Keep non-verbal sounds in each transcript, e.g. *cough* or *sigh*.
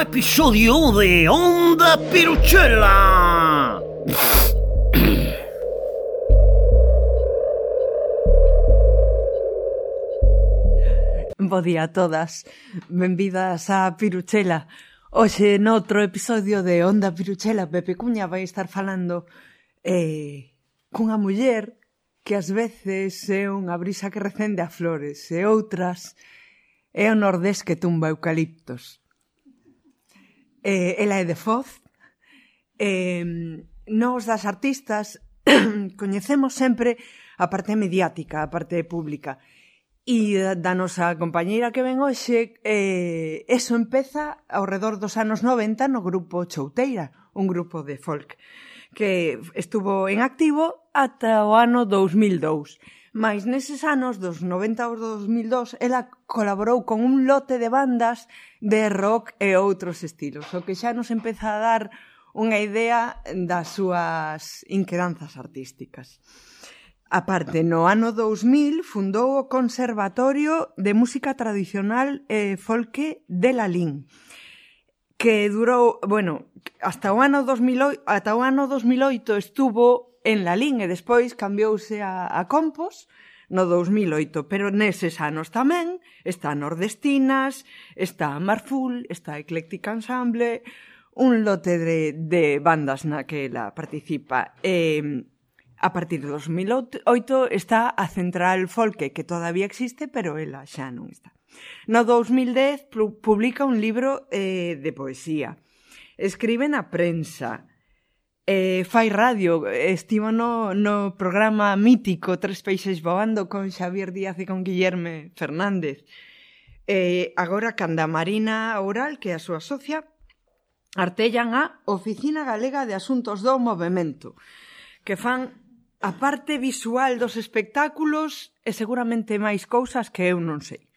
episodio de Onda Piruchela. Bo día a todas, benvidas a Piruchela. Hoxe noutro episodio de Onda Piruchela, Pepe Cuña vai estar falando eh, cunha muller que ás veces é unha brisa que recende a flores e outras é o nordés que tumba eucaliptos eh, ela é de Foz. Eh, nos das artistas *clears throat* coñecemos sempre a parte mediática, a parte pública. E da nosa compañeira que ven hoxe, eh, eso empeza ao redor dos anos 90 no grupo Chouteira, un grupo de folk, que estuvo en activo ata o ano 2002. Mais neses anos dos 90 aos 2002 ela colaborou con un lote de bandas de rock e outros estilos, o que xa nos empeza a dar unha idea das súas inquedanzas artísticas. A parte, no ano 2000 fundou o Conservatorio de Música Tradicional e Folque de Lalín, que durou, bueno, hasta o ano 2008, ata o ano 2008 estuvo en Lalín e despois cambiouse a, a Compos no 2008, pero neses anos tamén está Nordestinas, está Marful, está Eclectic Ensemble, un lote de, de bandas na que ela participa. Eh, a partir de 2008 está a Central Folke, que todavía existe, pero ela xa non está. No 2010 publica un libro eh, de poesía. Escribe na prensa, eh, fai radio, estivo no, no programa mítico Tres Peixes Voando con Xavier Díaz e con Guillerme Fernández. Eh, agora, canda Marina Oral, que é a súa socia, artellan a Oficina Galega de Asuntos do Movimento, que fan a parte visual dos espectáculos e seguramente máis cousas que eu non sei.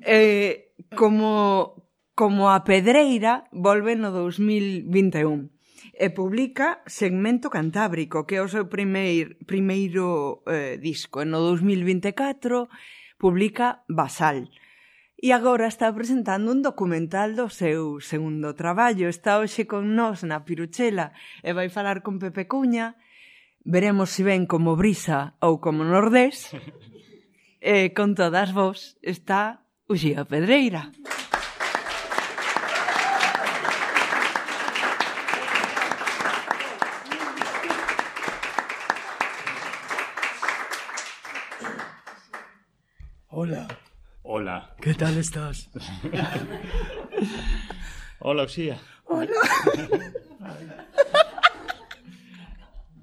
Eh, como, como a pedreira volve no 2021 e publica Segmento Cantábrico, que é o seu primeir, primeiro eh, disco. E no 2024 publica Basal. E agora está presentando un documental do seu segundo traballo. Está hoxe con nós na Piruchela e vai falar con Pepe Cuña. Veremos se ven como Brisa ou como Nordés. *laughs* e con todas vos está Uxía Pedreira. Pedreira. Hola. Hola. ¿Qué tal estás? *laughs* Hola, Uxía. Hola.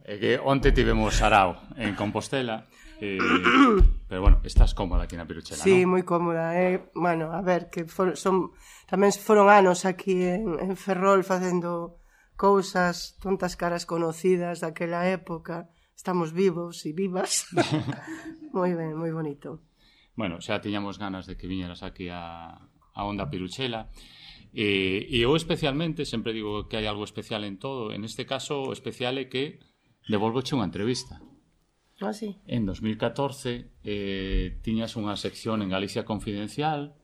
é que onte tivemos Sarao en Compostela. Eh, pero bueno, estás cómoda aquí na Piruchela, Sí, non? moi cómoda. Eh? Bueno, a ver, que for, son, tamén foron anos aquí en, en Ferrol facendo cousas, tontas caras conocidas daquela época. Estamos vivos e vivas. *laughs* moi ben, moi bonito bueno, xa tiñamos ganas de que viñeras aquí a, a Onda Piruchela. E, e eu especialmente, sempre digo que hai algo especial en todo, en este caso o especial é que devolvoche unha entrevista. Ah, sí. En 2014 eh, tiñas unha sección en Galicia Confidencial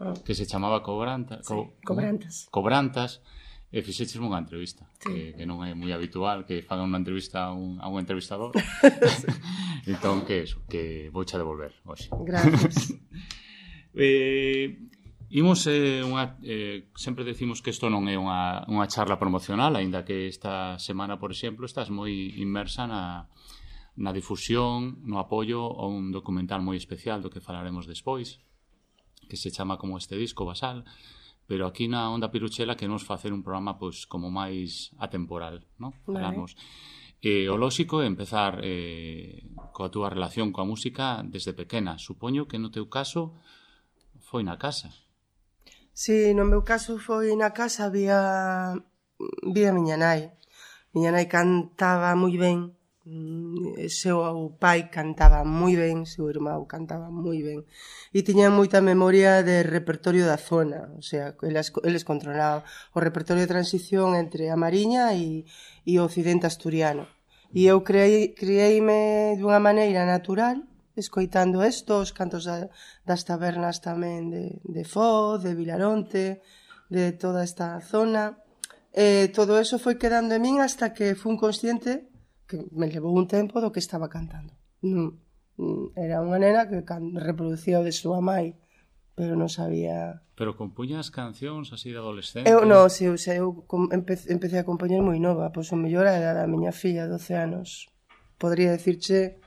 ah. que se chamaba Cobranta, co, sí, Cobrantas. Cobrantas e fixeches unha entrevista sí. que, que non é moi habitual que fagan unha entrevista a un, a un entrevistador. *laughs* Entón que eso que vou xa devolver hoxe. Gracias. *laughs* Eh, imos eh, unha, eh, sempre decimos que isto non é unha, unha charla promocional aínda que esta semana por exemplo estás moi inmersa na, na difusión no apoio a un documental moi especial do que falaremos despois que se chama como este disco Basal. Pero aquí na Onda Piruchela queremos facer un programa pois como máis atemporal, ¿no? Falamos. Eh, o lóxico é empezar eh, coa túa relación coa música desde pequena. Supoño que no teu caso foi na casa. Sí, no meu caso foi na casa, vía, vía miña nai. Miña nai cantaba moi ben Mm, seu pai cantaba moi ben, seu irmão cantaba moi ben e tiñan moita memoria de repertorio da zona, o sea, eles, eles controlaban o repertorio de transición entre a Mariña e, e o occidente asturiano. E eu creei, creeime dunha maneira natural, escoitando estos cantos da, das tabernas tamén de, de Foz, de Vilaronte, de toda esta zona. E todo eso foi quedando en min hasta que fun consciente que me levou un tempo do que estaba cantando. Non, mm, era unha nena que reproducía o de súa mãe, pero non sabía... Pero compuñas cancións así de adolescente? Eu non, se eu, se eu empecé, empecé a compoñer moi nova, pois o mellor era da miña filla, 12 anos. Podría decirche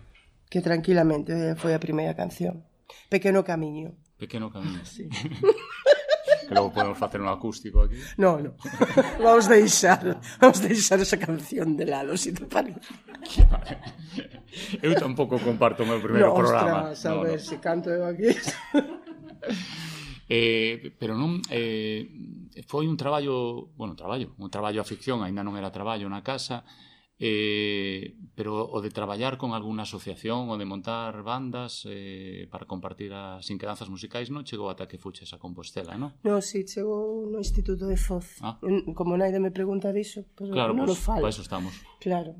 que tranquilamente foi a primeira canción. Pequeno Camiño. Pequeno Camiño. Sí. *laughs* que logo podemos facer un acústico aquí. No, no. Vamos deixar, vamos deixar esa canción de lado, si te parece. *laughs* Eu tampouco comparto o meu primeiro no, programa. Ostras, a no, ver, no. se canto eu aquí. Eh, pero non eh, foi un traballo, bueno, traballo, un traballo a ficción, aínda non era traballo na casa, Eh, pero o de traballar con algunha asociación o de montar bandas eh, para compartir as inquedanzas musicais non chegou ata que fuches a Compostela, non? Non, si, sí, chegou no Instituto de Foz. Ah. Como naide me pregunta diso, pues claro, non pues, lo falo. Claro, eso estamos. Claro.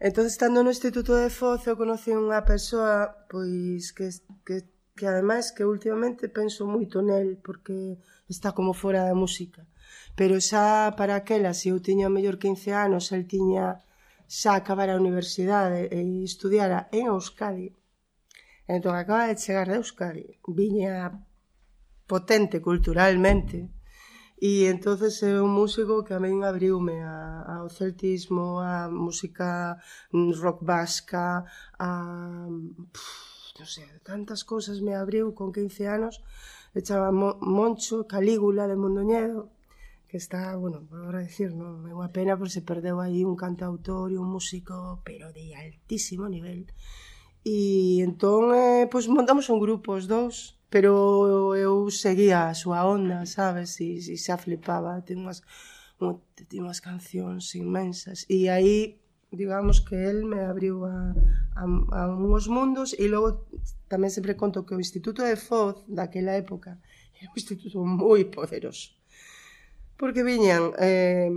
Entón, estando no Instituto de Foz, eu conocí unha persoa pois que, que, que ademais que últimamente penso moito nel porque está como fora da música. Pero xa para aquela, se eu tiña mellor 15 anos, el tiña xa acabar a universidade e estudiara en Euskadi, entón acaba de chegar de Euskadi, viña potente culturalmente, e entonces é un músico que a min abriume a, ao celtismo, a música rock vasca, a... Pff, non sei, tantas cousas me abriu con 15 anos, e chama Moncho Calígula de Mondoñedo, que está, bueno, agora decir, non é unha pena por se perdeu aí un cantautor e un músico, pero de altísimo nivel. E entón, eh, pois montamos un grupo os dous, pero eu seguía a súa onda, sabes, e, e xa flipaba, ten unhas, ten unhas cancións inmensas. E aí, digamos que el me abriu a, a, a unhos mundos e logo tamén sempre conto que o Instituto de Foz daquela época era un instituto moi poderoso Porque viñan, eh,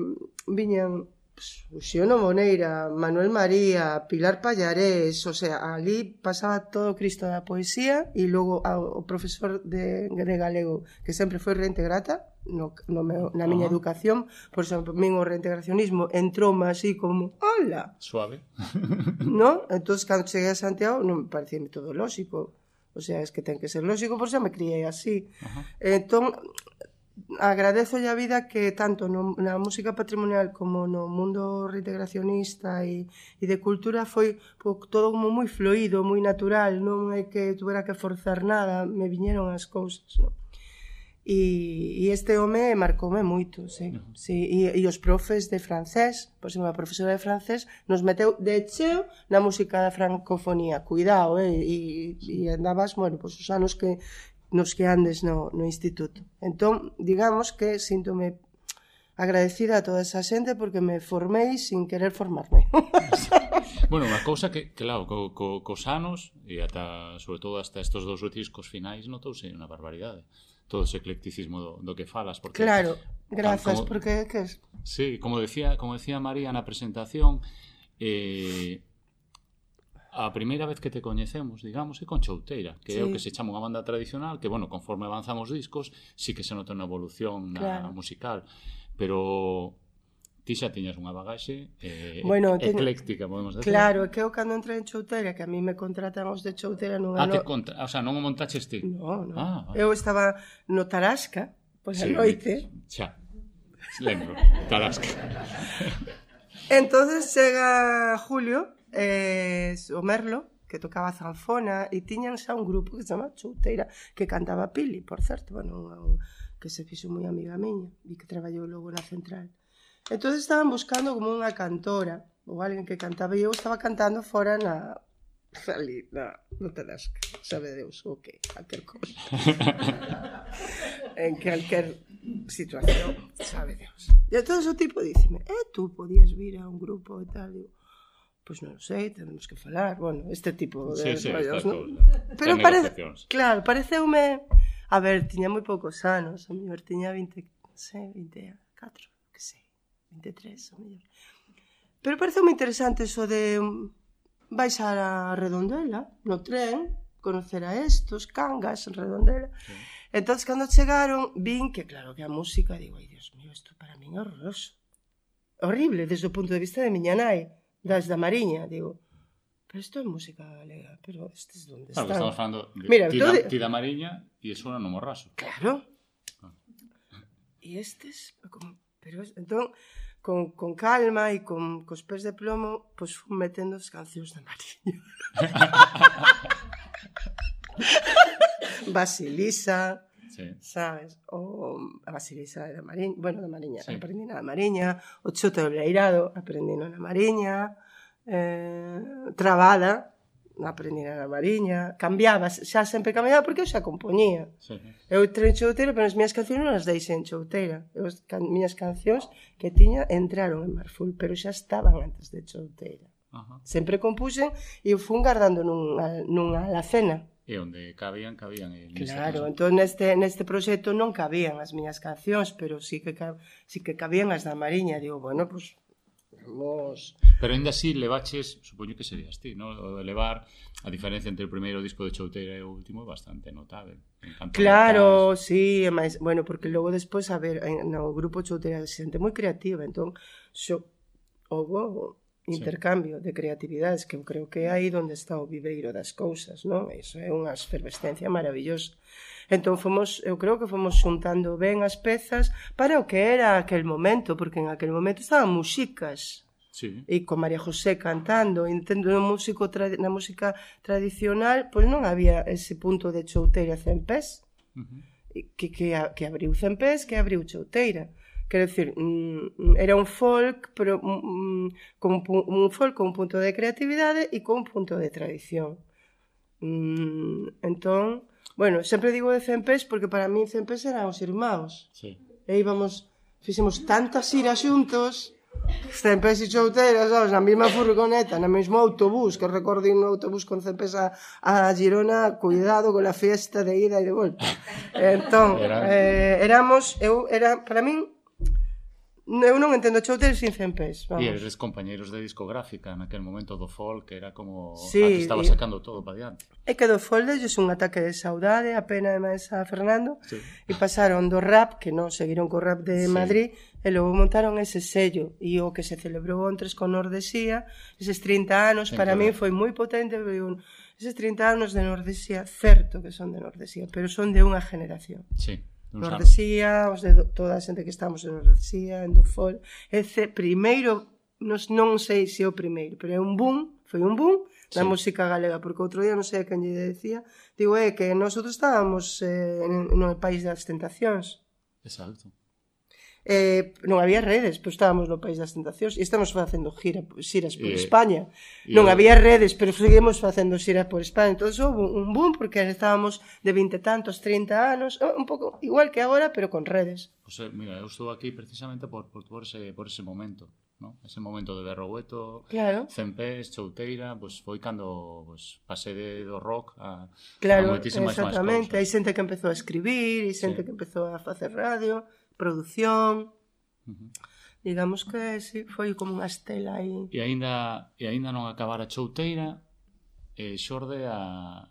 viñan Xuxiono Moneira, Manuel María, Pilar Pallarés, o sea, ali pasaba todo o Cristo da poesía e logo ao, o profesor de, de galego, que sempre foi reintegrata no, no meu, na miña uh -huh. educación, por exemplo, min o reintegracionismo entrou así como, hola! Suave. *laughs* no? Entón, cando cheguei a Santiago, non me parecía todo lógico. O sea, es que ten que ser lógico, por xa me criei así. Uh -huh. Entón, agradezo a vida que tanto no, na música patrimonial como no mundo reintegracionista e, e de cultura foi po, todo como moi fluido, moi natural, non é que tuvera que forzar nada, me viñeron as cousas, non? E, e este home marcoume moito, sí, sí. E, e os profes de francés, pois a profesora de francés nos meteu de cheo na música da francofonía, cuidado, eh? e, e andabas, bueno, pois os anos que, nos que andes no, no instituto. Entón, digamos que síntome agradecida a toda esa xente porque me formei sin querer formarme. *laughs* bueno, unha cousa que, claro, co, co, cos anos, e ata, sobre todo hasta estes dos discos finais, notouse unha barbaridade todo ese eclecticismo do, do que falas porque Claro, gracias, como, porque que es? Sí, como decía, como decía María na presentación, eh a primeira vez que te coñecemos, digamos, é con Chouteira, que sí. é o que se chama unha banda tradicional, que, bueno, conforme avanzan os discos, sí que se nota unha evolución claro. na musical, pero ti xa tiñas unha bagaxe eh, bueno, ecléctica, podemos decir. Claro, é que eu cando entrei en Chouteira, que a mí me contratan os de Chouteira nunha... Ah, no... te contra... o sea, non o montaches ti? No, no. Ah, vale. Eu estaba no Tarasca, pois pues, sí, a noite. Xa, lembro, Tarasca. entonces chega Julio, eh, o Merlo, que tocaba zanfona, e tiñan xa un grupo que se chama Chouteira, que cantaba Pili, por certo, bueno, un, un, que se fixo moi amiga miña, e que traballou logo na central. Entón estaban buscando como unha cantora, ou alguén que cantaba, e eu estaba cantando fora na, ali, na, no Tedesca, sabe Deus, o que, calquer cosa. *laughs* en calquer situación, sabe Deus. E entón o tipo díceme, eh, tú podías vir a un grupo e tal, digo, pois non sei, temos que falar, bueno, este tipo de sí, sí, rollos, non? Pero parece, claro, pareceume, a ver, tiña moi poucos anos, a mellor tiña 20, non sei, 24, que sei, 23, a mellor. Pero pareceume interesante eso de mm, baixar a Redondela, no tren, conocer a estos, Cangas, en Redondela. Sí. Entonces, cando chegaron, vin que, claro, que a música, digo, ai, Dios mío, isto para mí é horroroso. Horrible, desde o punto de vista de miña nai das da Mariña, digo, pero isto é música galega, pero estes donde están? Estamos falando de Mira, ti, da, ti da Mariña e suena no morraso. Claro. Ah. E ah. estes, como, pero entón, con, con calma e con cos pés de plomo, pois pues, metendo as cancións da Mariña. *laughs* Basilisa, sí. sabes? O a Basilisa da Mariña, bueno, da Mariña, sí. aprendí na Mariña, o Chote do Leirado, aprendí na Mariña, eh, Trabada, aprendí na Mariña, cambiaba, xa sempre cambiaba porque eu xa compoñía. Sí. Eu entrei en Chouteira, pero as minhas cancións non as deixei en Chouteira. Eu, as can, minhas cancións que tiña entraron en Marful, pero xa estaban antes de Chouteira. Ajá. Sempre compuxen e fun guardando nunha, nunha alacena e onde cabían, cabían. Eh, e claro, entón neste, neste proxecto non cabían as miñas cancións, pero sí que, cab, sí que cabían as da Mariña. Digo, bueno, pues, Vamos. Pero ainda así levaches, supoño que serías ti, ¿no? O de levar a diferencia entre o primeiro disco de Chouteira e o último é bastante notable. Claro, notas... sí, mas, bueno, porque logo despois, a ver, no grupo Choutera é xente moi creativa, entón, xo, houve intercambio sí. de creatividades que eu creo que é aí onde está o viveiro das cousas, non? Iso é unha efervescencia maravillosa. Entón fomos, eu creo que fomos xuntando ben as pezas para o que era aquel momento, porque en aquel momento estaban músicas. Sí. E con María José cantando, entendo no músico tra na música tradicional, pois non había ese punto de chouteira cempés. Uh -huh. que, que, que abriu cempés, que abriu chouteira. Uh Quero dicir, mm, mm, era un folk, pero mm, un, con un folk con un punto de creatividade e con un punto de tradición. Entón, bueno, sempre digo de Cempes porque para mí Cempes eran os irmãos. Sí. E íbamos, fixemos tantas iras xuntos, Cempés e Chouteiras, sabes, na mesma furgoneta, no mesmo autobús, que recordo un autobús con Cempés a, a Girona, cuidado con a fiesta de ida e de volta. *laughs* Entón, era... eh, éramos, eu, era, para min, Eu non entendo, Chouter sin cen pés. Vamos. E eres compañeiros de discográfica naquel momento do folk, que era como sí, a que estaba sacando y... todo para diante. É que do folk deus un ataque de saudade, a pena de máis a Fernando, sí. e pasaron do rap, que non seguiron co rap de sí. Madrid, e logo montaron ese sello, e o que se celebrou ontres con Nordesía, eses 30 anos, Ten para mí foi moi potente, un... eses 30 anos de Nordesía, certo que son de Nordesía, pero son de unha generación. Sí. Nordesía, os de toda a xente que estamos en Nordesía, en Dufol, ese primeiro, nos, non sei se é o primeiro, pero é un boom, foi un boom da sí. música galega, porque outro día non sei a quen lle decía, digo, é que nosotros estábamos eh, no país das tentacións. Exacto eh, non había redes, pois estábamos no País das Tentacións e estamos facendo gira, xiras por eh, España. Eh, non había redes, pero seguimos facendo xiras por España. Entón, houve un boom porque estábamos de 20 tantos, 30 anos, eh, un pouco igual que agora, pero con redes. Pois, pues, mira, eu estou aquí precisamente por, por, por, ese, por ese momento. ¿no? Ese momento de Berrogueto, claro. Cempés, Chouteira, pues foi cando pues, pasé de, do rock a, claro, a moitísimas máis cousas. Claro, exactamente, hai xente que empezou a escribir, hai xente sí. que empezou a facer radio, produción. Digamos que sí, foi como unha estela aí. E aínda e aínda non acabara Chouteira, eh, xorde a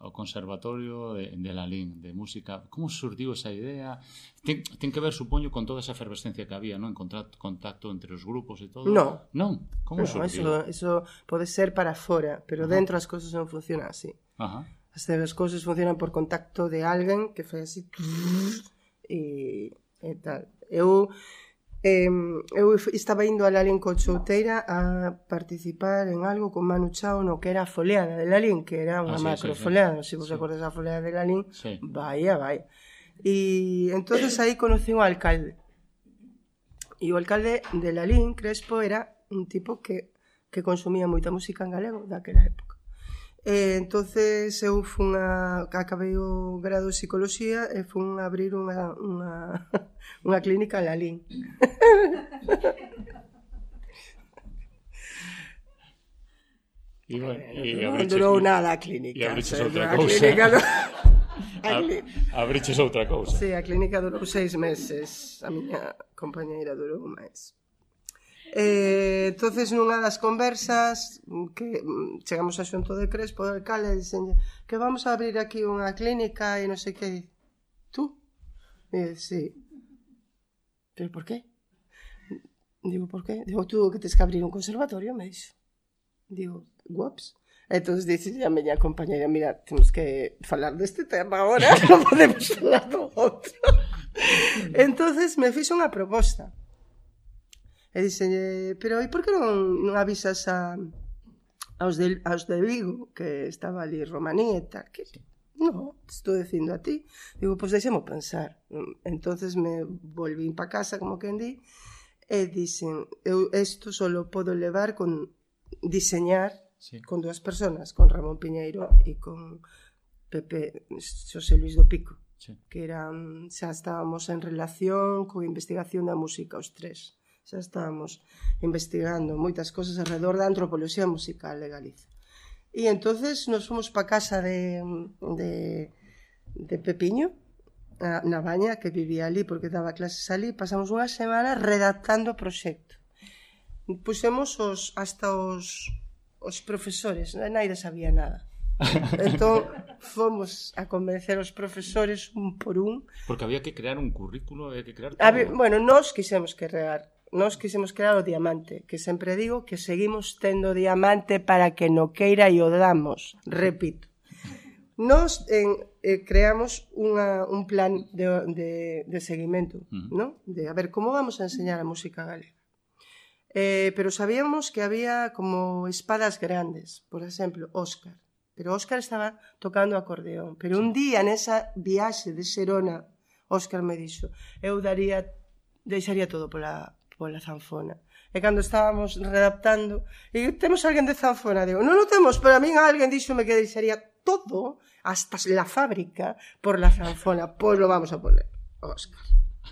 ao Conservatorio de, de Lalín de música. Como surdiu esa idea? Ten, ten que ver, supoño, con toda esa efervescencia que había, non? En contacto, contacto entre os grupos e todo. No. Non? Como no, surdiu? Eso, eso pode ser para fora, pero Ajá. dentro as cousas non funcionan así. Ajá. As, as cousas funcionan por contacto de alguén que fai así... E e tal. Eu eh, eu estaba indo a Lalín con Chouteira a participar en algo con Manu Chao no que era a foleada de Lalín, que era unha ah, sí, macro sí, foleada, se si vos sí. acordes a foleada de Lalín, sí. vaya, vaya. E entonces aí conocí un alcalde. E o alcalde de Lalín, Crespo, era un tipo que que consumía moita música en galego daquela época. E, entonces eu fun a, acabei o grado de psicoloxía e fun a abrir unha, unha, *laughs* unha clínica en Lalín. *laughs* E, bueno, e non durou nada a clínica. E abriches outra cousa. Clínica *laughs* a, abriches outra cousa. Sí, a clínica durou seis meses. A miña compañeira durou máis. Eh, entonces nunha das conversas mm, que mm, chegamos a xunto de Crespo do alcalde e que vamos a abrir aquí unha clínica e non sei que tú? E sí. Pero por qué? Digo, por qué? Digo, tú que tens que abrir un conservatorio, me dixo. Digo, guaps. Entón, dice a miña compañera, mira, temos que falar deste tema agora, *laughs* non podemos falar do outro. *laughs* entonces me fixo unha proposta. E dixenlle, eh, pero e por que non, non avisas a, aos, de, aos de Vigo, que estaba ali Romanía e tal? Que, no, estou dicindo a ti. Digo, pois pues deixemo pensar. entonces me volví pa casa, como quen di, e dixen, eu isto solo podo levar con diseñar sí. con dúas persoas, con Ramón Piñeiro e con Pepe Xosé Luis do Pico, sí. que eran, xa estábamos en relación con investigación da música os tres xa estábamos investigando moitas cosas alrededor da antropoloxía musical de Galicia. E entonces nos fomos pa casa de, de, de Pepiño, a, na Baña, que vivía ali porque daba clases ali, pasamos unha semana redactando o proxecto. Pusemos os, hasta os, os profesores, naide sabía nada. *laughs* Entón, fomos a convencer os profesores un por un. Porque había que crear un currículo, había que crear... Todo. Había, bueno, nós quixemos crear nós quixemos crear o diamante, que sempre digo que seguimos tendo diamante para que no queira e o damos, repito. Nós en, eh, creamos unha, un plan de, de, de seguimento, uh -huh. ¿no? de a ver como vamos a enseñar a música galega. Eh, pero sabíamos que había como espadas grandes, por exemplo, Óscar. Pero Óscar estaba tocando acordeón. Pero un día nesa viaxe de Xerona, Óscar me dixo, eu daría deixaría todo pola pola zanfona. E cando estábamos redactando, e temos alguén de zanfona, digo, non o temos, pero a min alguén díxome que deixaría todo, hasta la fábrica, por la zanfona, pois lo vamos a poner, Óscar.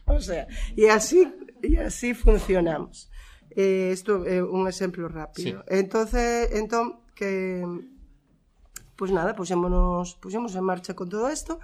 O sea, e así, e así funcionamos. Eh, isto é eh, un exemplo rápido. Sí. Entonces, entón, que pois pues nada, puxémonos, puxemos en marcha con todo isto,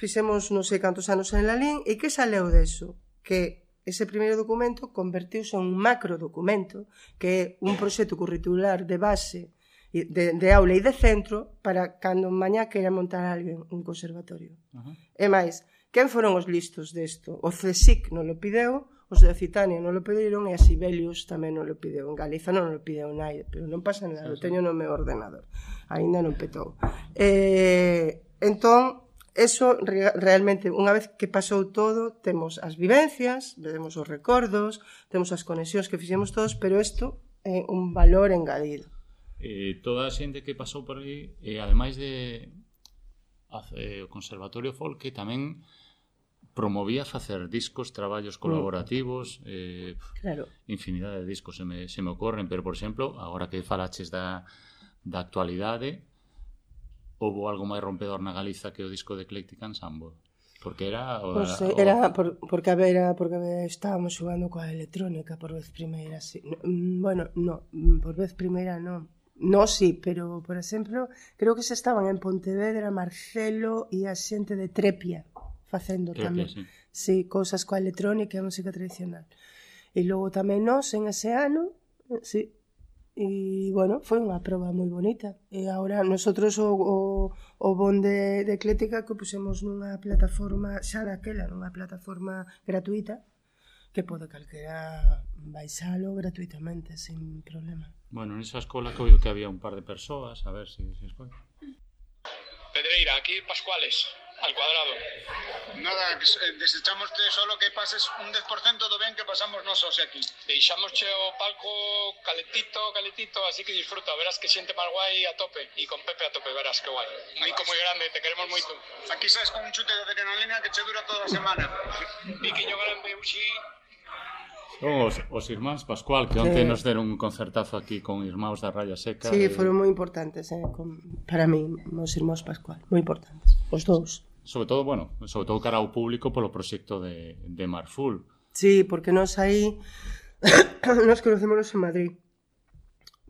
fixemos non sei cantos anos en Lalín, e que saleu deso? Que ese primeiro documento convertiuse en un macro documento que é un proxecto curricular de base de, de aula e de centro para cando mañá queira montar alguén un conservatorio. Uh -huh. E máis, quen foron os listos desto? O CSIC non lo pideu, os de Occitania non lo pediron e a Sibelius tamén non lo pideu. En Galiza non lo pideu naide, pero non pasa nada, sí, sí. o teño no meu ordenador. Ainda non petou. Eh, entón, Eso re realmente, unha vez que pasou todo, temos as vivencias, temos os recordos, temos as conexións que fixemos todos, pero isto é un valor engadido. Eh, toda a xente que pasou por aí, eh, ademais de eh, o Conservatorio Folk, que tamén promovía facer discos, traballos mm. colaborativos, eh, claro. infinidade de discos se me, se me ocorren, pero, por exemplo, agora que falaches da, da actualidade, houve algo máis rompedor na Galiza que o disco de Eclectic Ensemble? Porque era... O, pois, pues, era o... por, porque, era, porque estábamos xogando coa electrónica por vez primeira. Sí. Mm, bueno, no, mm, por vez primeira non. No, sí, pero, por exemplo, creo que se estaban en Pontevedra, Marcelo e a xente de Trepia facendo Trepia, tamén. Sí. sí, cousas coa electrónica e a música tradicional. E logo tamén nós, en ese ano, eh, sí, E, bueno, foi unha proba moi bonita. E agora, nosotros o, o, o bon de, de Eclética que pusemos nunha plataforma, xa daquela, nunha plataforma gratuita, que pode calquera baixalo gratuitamente, sin problema. Bueno, nesa escola coiu que había un par de persoas, a ver se si, si escolla. Pedreira, aquí Pascuales al cuadrado. Nada, eh, desechamos solo que pases un 10% do ben que pasamos nós hoxe aquí. Deixamos che o palco caletito, caletito, así que disfruta, verás que xente máis guai a tope e con Pepe a tope, verás que guai. Un mico moi grande, te queremos moito. Aquí sabes con un chute de adrenalina que che dura toda a semana. *laughs* Miquiño grande, uxi, Son os, os irmáns Pascual que onte sí. nos deron un concertazo aquí con irmáns da Raya Seca. Sí, e... foron moi importantes eh, con, para mí, os irmáns Pascual, moi importantes, os dous sobre todo, bueno, sobre todo cara ao público polo proxecto de, de Marful. Sí, porque nós aí *coughs* nos conocemos en Madrid.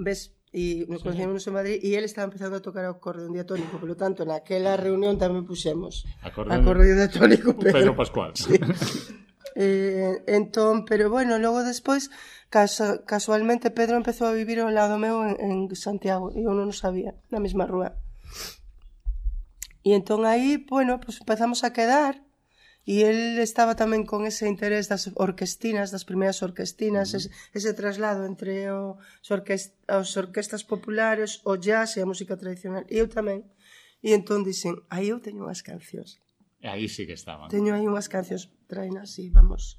Ves? E nos sí. en Madrid e ele estaba empezando a tocar o acordeón diatónico, polo tanto, naquela reunión tamén puxemos acordeón, acordeón diatónico Pedro, Pedro Pascual. Sí. *laughs* eh, entón, pero bueno, logo despois casualmente Pedro empezou a vivir ao lado meu en, en Santiago e eu non o sabía, na mesma rúa. E entón aí, bueno, pues empezamos a quedar e el estaba tamén con ese interés das orquestinas, das primeiras orquestinas, uh -huh. ese, ese traslado entre o, as, orquest, as orquestas populares, o jazz e a música tradicional. E eu tamén. E entón dixen, aí eu teño unhas cancións. E aí sí que estaban. Teño aí unhas cancións, trainas e vamos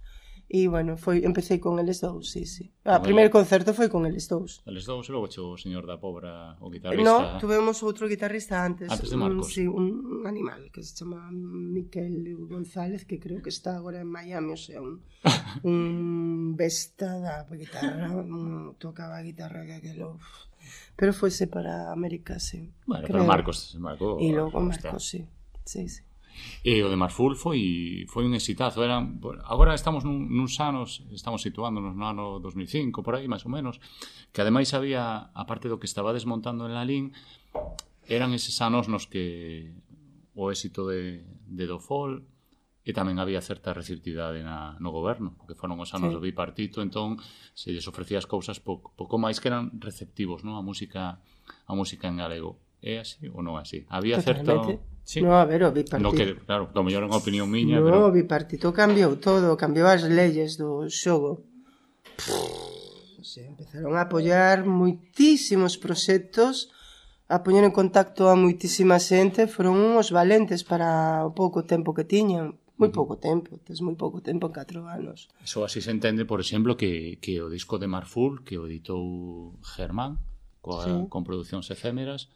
E, bueno, foi, empecé con eles dous, sí, sí. Ah, o primeiro concerto foi con eles dous. Eles dous e logo chegou o señor da Pobra, o guitarrista. No, tuvemos outro guitarrista antes. Antes de Marcos. Un, sí, un animal que se chama Miquel González, que creo que está agora en Miami, o sea, un, *laughs* un besta da guitarra, un, tocaba a guitarra que aquelo... Pero fuese para América, sí. Bueno, creo. pero Marcos, Marcos... E logo Marcos, está. sí. Sí, sí. E o de Marful foi foi un exitazo, era agora estamos nun, nuns anos, estamos situándonos no ano 2005 por aí máis ou menos, que ademais había a parte do que estaba desmontando en Lalín, eran eses anos nos que o éxito de, de Dofol e tamén había certa receptividade na, no goberno, porque foron os anos sí. do bipartito, entón se lles ofrecía as cousas pouco, pouco máis que eran receptivos, non? A música a música en galego é así ou non é así? Había Totalmente. certo... Sí. No, a ver, o bipartito... No que, claro, do mellor unha opinión miña, no, pero... o bipartito cambiou todo, cambiou as leyes do xogo. Se empezaron a apoiar moitísimos proxectos, a poñer en contacto a moitísima xente, foron uns valentes para o pouco tempo que tiñan, moi pouco tempo, tes moi pouco tempo en 4 anos. Eso así se entende, por exemplo, que, que o disco de Marful, que o editou Germán, coa, sí. con producións efémeras,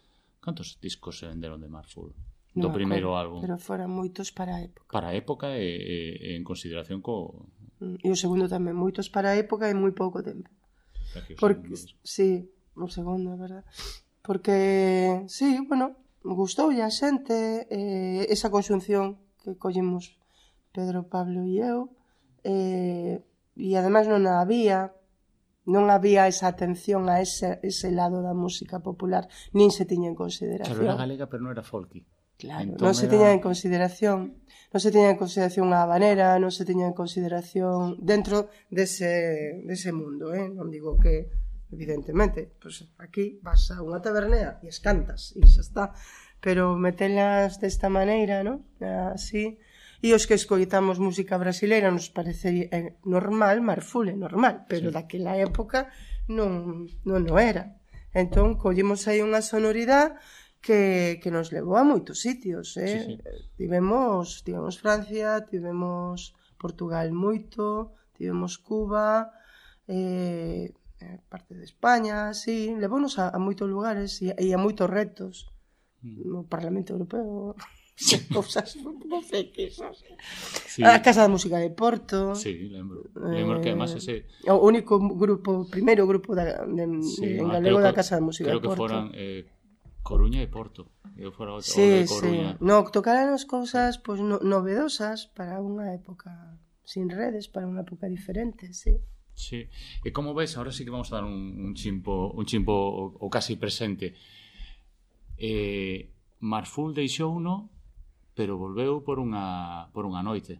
Cantos discos se venderon de Marful? No do primeiro acordo, álbum. Pero foran moitos para a época. Para a época e, e, e en consideración co... Mm, e o segundo tamén, moitos para a época e moi pouco tempo. Porque, sí, o segundo, é verdad. Porque, sí, bueno, gustou a xente eh, esa conxunción que collemos Pedro, Pablo e eu. Eh, e ademais non a había, non había esa atención a ese, ese lado da música popular, nin se tiña en consideración. Claro, era galega, pero non era folky. Claro, entón non se era... tiña en consideración, non se tiña en consideración a habanera, non se tiña en consideración dentro dese, dese mundo, eh? non digo que evidentemente, pues aquí vas a unha tabernea e escantas e xa está, pero metelas desta maneira, non? Así, e os que escoitamos música brasileira nos parecería eh, normal, marful é normal, pero sí. daquela época non, non o era. Entón, collimos aí unha sonoridade que, que nos levou a moitos sitios, eh? Sí, sí. Tivemos, tivemos Francia, tivemos Portugal moito, tivemos Cuba, eh, eh parte de España, sí, levounos a, a moitos lugares e, e a moitos retos mm. no Parlamento Europeo se *laughs* cousas bofeques, sí. A Casa da Música de Porto. Sí, lembro. Eh, lembro que además ese... O único grupo, primeiro grupo da, de, sí, en ah, galego da Casa da Música de Porto. Creo que foran eh, Coruña e Porto. Eu fora o, sí, o de Coruña. Sí. No, as cousas pois, pues, no, novedosas para unha época sin redes, para unha época diferente, sí. Sí. E como ves, ahora sí que vamos a dar un, un chimpo, un chimpo o, o casi presente. Eh, Marful deixou uno pero volveu por unha, por unha noite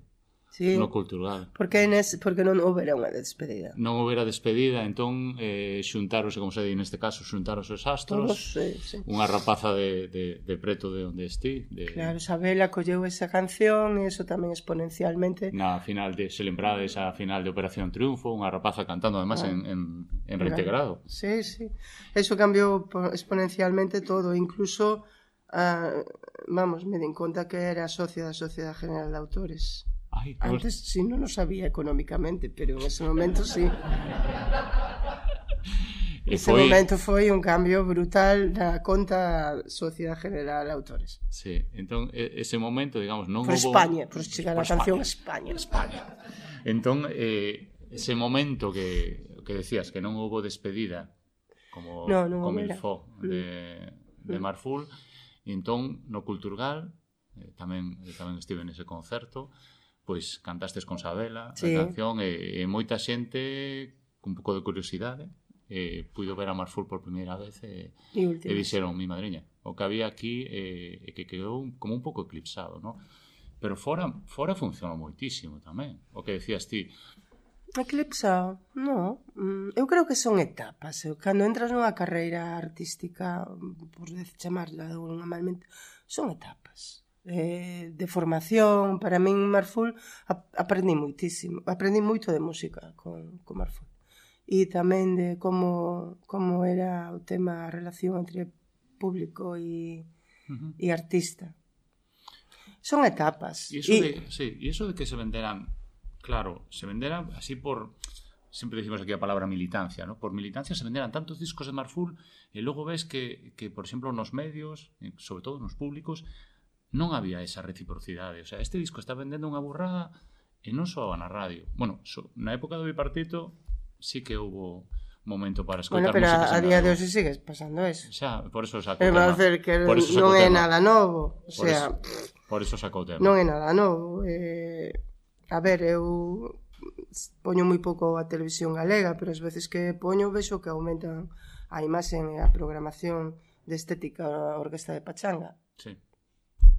sí. no cultural. Porque, nes, porque non houbera unha despedida. Non houbera despedida, entón eh, xuntáronse, como se di neste caso, xuntáronse os astros, Todos, sí, sí. unha rapaza de, de, de preto de onde esti. De... Claro, Isabela colleu esa canción e eso tamén exponencialmente. Na final, de, se lembrades a final de Operación Triunfo, unha rapaza cantando además ah. en, en, en reintegrado. Sí, sí. Eso cambiou exponencialmente todo, incluso Ah, vamos, me den conta que era socia da Sociedade General de Autores. Ay, pues... Pois Antes sí non o sabía económicamente, pero en ese momento sí. *laughs* E ese foi... momento foi un cambio brutal na conta Sociedade General de Autores. Sí, entón ese momento, digamos, non por hubo... España, por chegar a canción España. España. Entón, eh, ese momento que, que decías que non houbo despedida como, no, non como Ilfo de, mm. de Marful, mm E entón, no Culturgal, eh, tamén, eh, tamén estive nese concerto, pois cantastes con Sabela, sí. a canción, e, e moita xente con un pouco de curiosidade, eh, puido ver a Marful por primeira vez e, e, e dixeron mi madriña o que había aquí eh, e que quedou como un pouco eclipsado no? pero fora, fora funcionou moitísimo tamén o que decías ti Eclipsa, no, mm, eu creo que son etapas. Cando entras nunha carreira artística, por chamarla de unha malmente, son etapas eh, de formación. Para min, Marful, aprendi moitísimo. aprendi moito de música con, con Marful. E tamén de como, como era o tema a relación entre público e, uh -huh. e artista. Son etapas. E iso, de, sí, e iso de que se venderán Claro, se venderan así por, siempre decimos aquí a palabra militancia, ¿no? Por militancia se venderan tantos discos de Marful e logo ves que, que, por exemplo, nos medios, eh, sobre todo nos públicos, non había esa reciprocidade. O sea, este disco está vendendo unha burrada e non soaba na radio. Bueno, so, na época do bipartito sí que hubo momento para escoitar bueno, pero a, a día de hoxe sigues pasando eso. Xa, por eso saco eh, tema. Hacer que por eso non é nada novo. O sea, por eso, por eso saco tema. Non é nada novo. Eh, a ver, eu poño moi pouco a televisión galega, pero as veces que poño vexo que aumentan a imaxe e a programación de estética a Orquesta de Pachanga. Sí.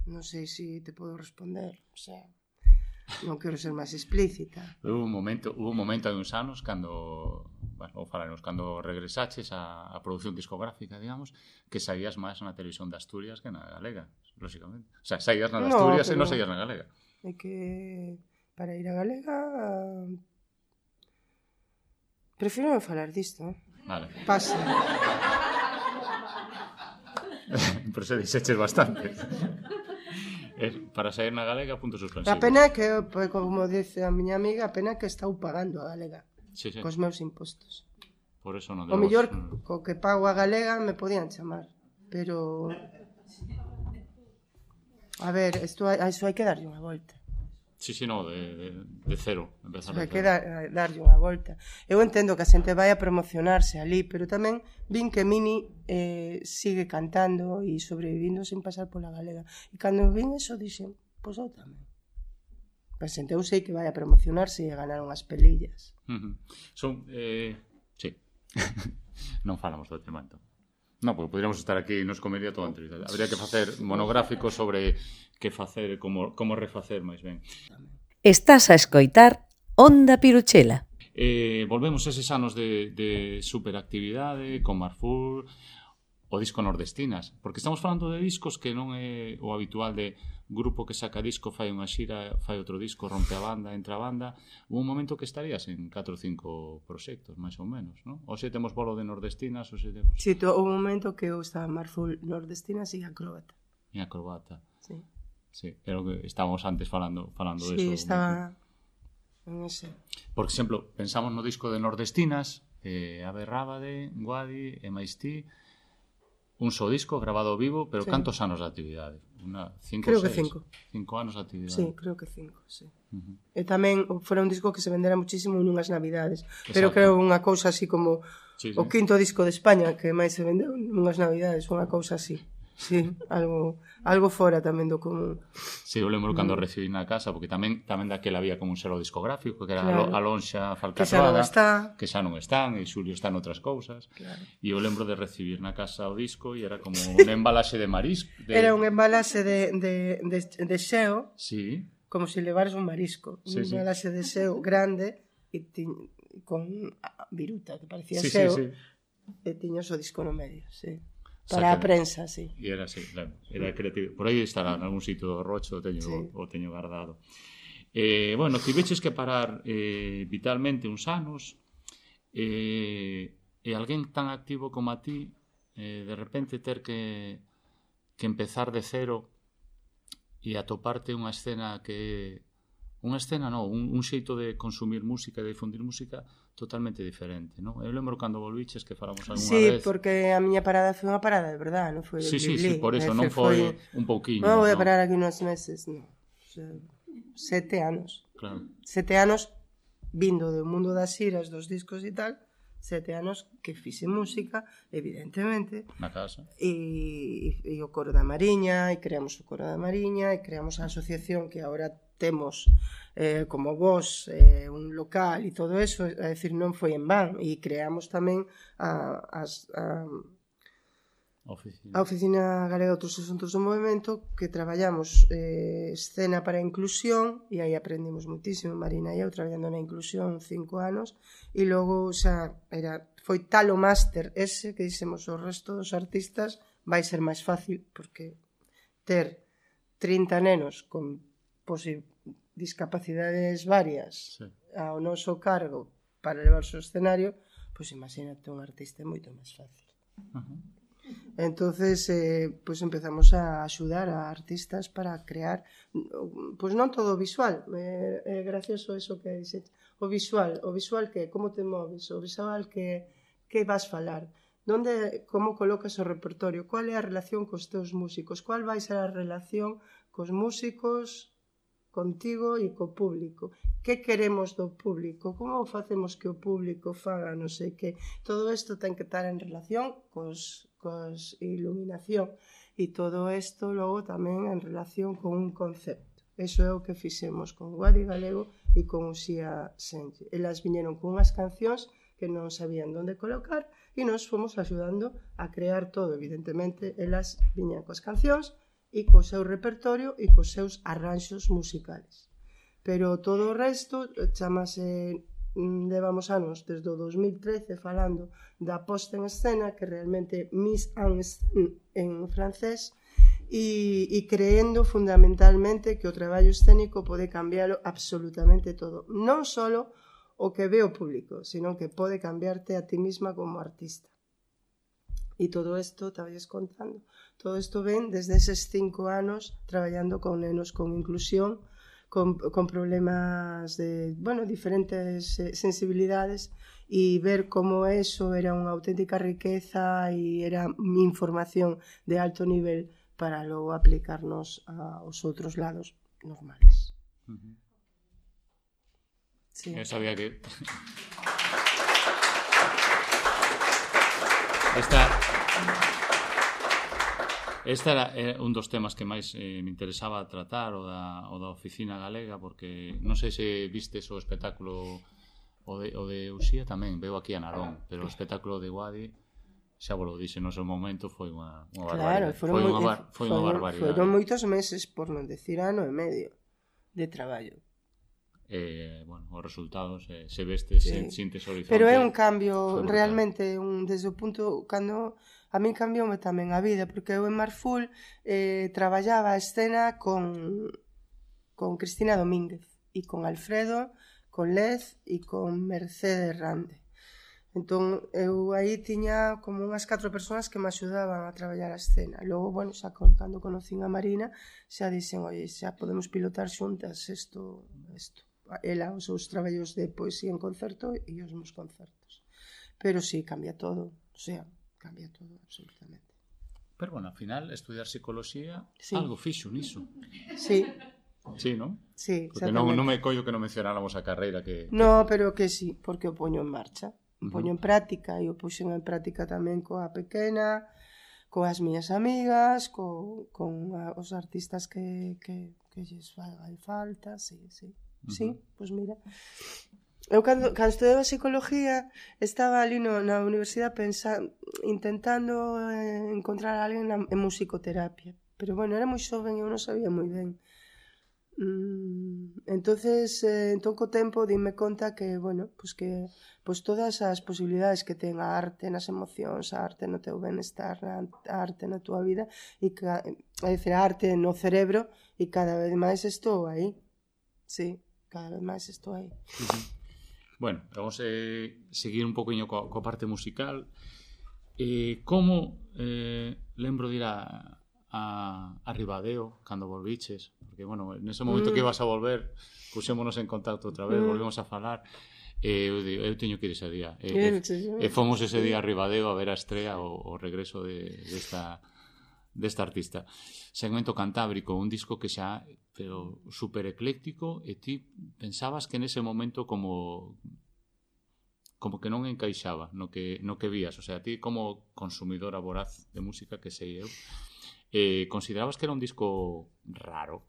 Non sei se si te podo responder, o sea, non quero ser máis explícita. Hubo un momento, hubo un momento hai uns anos cando, bueno, falaremos cando regresaches a, a produción discográfica, digamos, que saías máis na televisión de Asturias que na galega, lógicamente. O sea, saías na de Asturias pero... e non saías na galega. É que para ir a Galega Prefiro non falar disto. eh? Vale. Pasa. *laughs* Por se dixeches bastante. Eh, para sair na galega, punto suspensivo. A pena é que, como dice a miña amiga, a pena é que estou pagando a galega. Sí, sí. Cos meus impostos. Por eso non O mellor, mm. co que pago a galega, me podían chamar. Pero... A ver, isto, a iso hai que darlle unha volta. Sí, sí, no, de, de, de cero. Empezar o sea, que dar, eh, darlle unha volta. Eu entendo que a xente vai a promocionarse ali, pero tamén vin que Mini eh, sigue cantando e sobrevivindo sen pasar pola galega. E cando vin eso, dixen, pois pues eu tamén. Mas xente, eu sei que vai a promocionarse e a ganar unhas pelillas. Uh -huh. Son, eh, sí. *laughs* non falamos do tema, entón. Non, porque poderíamos estar aquí e nos comería toda a entrevista. Habría que facer monográfico sobre que facer, como, como refacer máis ben. Estás a escoitar Onda Piruchela. Eh, volvemos a eses anos de, de superactividade con Marfur, o disco Nordestinas, porque estamos falando de discos que non é o habitual de grupo que saca disco fai unha xira, fai outro disco, rompe a banda, entra a banda, un momento que estarías en 4 ou 5 proxectos, máis ou menos, non? Ou se temos bolo de nordestinas, ou se temos... Si, sí, un momento que eu estaba marful nordestinas e acróbata. E acróbata. Sí. Sí, era o que estábamos antes falando, falando sí, de eso. Si, estaba... En ese. Por exemplo, pensamos no disco de Nordestinas, eh, Ave Rábade, Guadi e máis ti, un só disco grabado ao vivo, pero sí. cantos anos de actividade? Una, cinco, creo seis, que cinco. Cinco anos de actividade. Sí, creo que cinco, sí. Uh -huh. E tamén fora un disco que se vendera muchísimo nunhas navidades. Exacto. Pero creo unha cousa así como sí, sí. o quinto disco de España que máis se vendeu nunhas navidades, unha cousa así. Sí, algo, algo fora tamén do común. Sí, eu lembro cando mm. recibí na casa, porque tamén tamén daquela había como un selo discográfico, que era claro. Alonxa que xa non está, que xa non están, e Xulio está noutras cousas. Claro. E eu lembro de recibir na casa o disco e era como un embalaxe de marisco. De... Era un embalaxe de, de, de, de xeo, sí. como se si levares un marisco. Sí, un embalaxe de xeo grande e ti, con viruta, que parecía sí, xeo, sí, sí. Eh, e tiñas o disco no medio, sí. Para a prensa, sí. E era así, claro. Era creativo. Por aí estará, en algún sitio do rocho o teño, sí. o, o teño guardado. Eh, bueno, tiveches que parar eh, vitalmente uns anos eh, e alguén tan activo como a ti eh, de repente ter que, que empezar de cero e atoparte unha escena que unha escena, non, un, un xeito de consumir música e de difundir música totalmente diferente, non? Eu lembro cando volviches que falamos algunha sí, vez. Sí, porque a miña parada foi unha parada de verdade, non foi Sí, sí, sí, por eh, eso non foi, foi un pouquiño. Non vou a parar aquí unos meses, non. Sete anos. Claro. Sete anos vindo do mundo das xiras, dos discos e tal, sete anos que fixe música, evidentemente. Na casa. E, e, e o coro da Mariña, e creamos o coro da Mariña, e creamos a asociación que agora temos eh, como vos, eh, un local e todo eso, é dicir, non foi en van e creamos tamén a, as, a, Oficina. a Oficina Galega de Outros Asuntos do Movimento que traballamos eh, escena para a inclusión e aí aprendimos muitísimo Marina e eu traballando na inclusión cinco anos e logo xa era, foi tal o máster ese que dixemos o resto dos artistas vai ser máis fácil porque ter 30 nenos con posibilidades discapacidades varias sí. ao noso cargo para levar o escenario, pois imagínate un artista moito máis fácil. Uh. Entonces, eh, pois empezamos a axudar a artistas para crear, pois non todo o visual, é, eh, é eh, gracioso eso que dixe, o visual, o visual que como te moves, o visual que que vas falar, donde como colocas o repertorio, cual é a relación cos teus músicos, cual vai ser a relación cos músicos contigo e co público. Que queremos do público? Como facemos que o público faga, non sei que? Todo isto ten que estar en relación cos, cos iluminación e todo isto logo tamén en relación con un concepto. Eso é o que fixemos con Guadi Galego e con Uxía Senche. Elas viñeron con unhas cancións que non sabían onde colocar e nos fomos axudando a crear todo. Evidentemente, elas viñan cos cancións, e co seu repertorio e cos seus arranxos musicales. Pero todo o resto eh, chamase mm, levamos anos desde o 2013 falando da posta en escena que realmente mise en scène mm, en francés e, e creendo fundamentalmente que o traballo escénico pode cambiar absolutamente todo. Non só o que ve o público, sino que pode cambiarte a ti misma como artista. E todo isto estabais contando. Todo isto ven desde eses cinco anos traballando con nenos con inclusión, con, con problemas de, bueno, diferentes eh, sensibilidades e ver como eso era unha auténtica riqueza e era información de alto nivel para logo aplicarnos aos outros lados normales. Uh -huh. sí. Eu sabía que... *laughs* Esta, Este era eh, un dos temas que máis eh, me interesaba tratar o da, o da oficina galega porque non sei se vistes o espectáculo o de, o de Uxía tamén, veo aquí a Narón, pero o espectáculo de Guadi xa vos lo dixe no seu momento foi unha, unha claro, barbaridade. Claro, foi, unha, bar, foi foron, unha barbaridade. Foron moitos meses, por non decir ano e medio, de traballo. Eh, bueno, os resultados eh, se veste, sí. se, sintes horizonte. Pero é un cambio, realmente, un, desde o punto, cando a min cambioume tamén a vida, porque eu en Marful eh, traballaba a escena con, con Cristina Domínguez e con Alfredo, con Lez e con Mercedes Rande. Entón, eu aí tiña como unhas catro persoas que me axudaban a traballar a escena. Logo, bueno, xa cando conocín a Marina, xa dixen, oi, xa podemos pilotar xuntas isto, isto. Ela, os seus traballos de poesía en concerto e os meus concertos. Pero sí, cambia todo. O sea, cambia todo absolutamente. Pero bueno, al final estudiar psicología sí. algo fixo niso. Sí. Sí, non? Sí, Porque non, non me collo que non mencionáramos a carreira que... No, pero que sí, porque o poño en marcha. O poño uh -huh. en práctica e o puxen en práctica tamén coa pequena, coas miñas amigas, co, con a, os artistas que, que, que lles fagan falta, sí, sí. Uh -huh. Sí, pois pues mira eu cando, cando estudei a psicología estaba ali no, na universidade pensando, intentando eh, encontrar a alguén na, en musicoterapia. Pero bueno, era moi xoven e eu non sabía moi ben. Mm, entonces, eh, entón co tempo dime conta que, bueno, pues que pues todas as posibilidades que ten a arte nas emocións, a arte no teu benestar, a arte na tua vida e que, a decir, a arte no cerebro e cada vez máis estou aí. Sí, cada vez máis estou aí. Uh -huh. Bueno, vamos eh, seguir un poquinho co, co parte musical. Eh, como eh, lembro de ir a, a, a Ribadeo cando volviches? Porque, bueno, en ese momento mm. que ibas a volver, puxémonos en contacto outra vez, mm. volvemos a falar. Eh, eu, digo, eu teño que ir ese día. Eh, eh e, e eh, fomos ese día a Ribadeo a ver a estrela o, o regreso de, desta desta artista. Segmento Cantábrico, un disco que xa pero super ecléctico e ti pensabas que nese momento como como que non encaixaba no que, no que vías, o sea, ti como consumidora voraz de música que sei eu, eh, considerabas que era un disco raro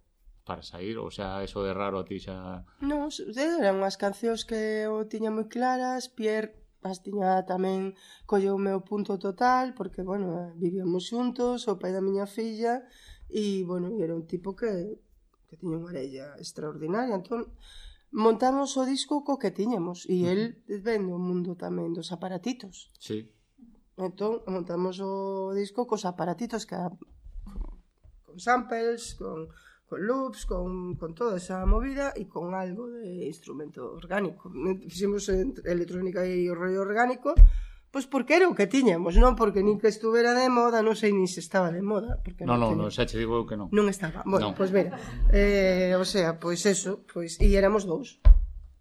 para sair, o sea, eso de raro a ti xa... Non, eran unhas cancións que eu tiña moi claras, Pierre Pastiña tamén colleu o meu punto total, porque, bueno, vivíamos xuntos, o pai da miña filla, e, bueno, era un tipo que, que tiña unha orella extraordinaria, entón, montamos o disco co que tiñamos, e el vende o mundo tamén dos aparatitos. Sí. Entón, montamos o disco cos aparatitos que con samples, con con loops, con, con toda esa movida e con algo de instrumento orgánico. Fixemos en- electrónica e o rollo orgánico, pois porque era o que tiñamos, non porque nin que estuvera de moda, non sei nin se estaba de moda, porque non, non, non, xa che digo eu que non. Non estaba. Bueno, non. pois mira, eh, o sea, pois eso, pois e éramos dous.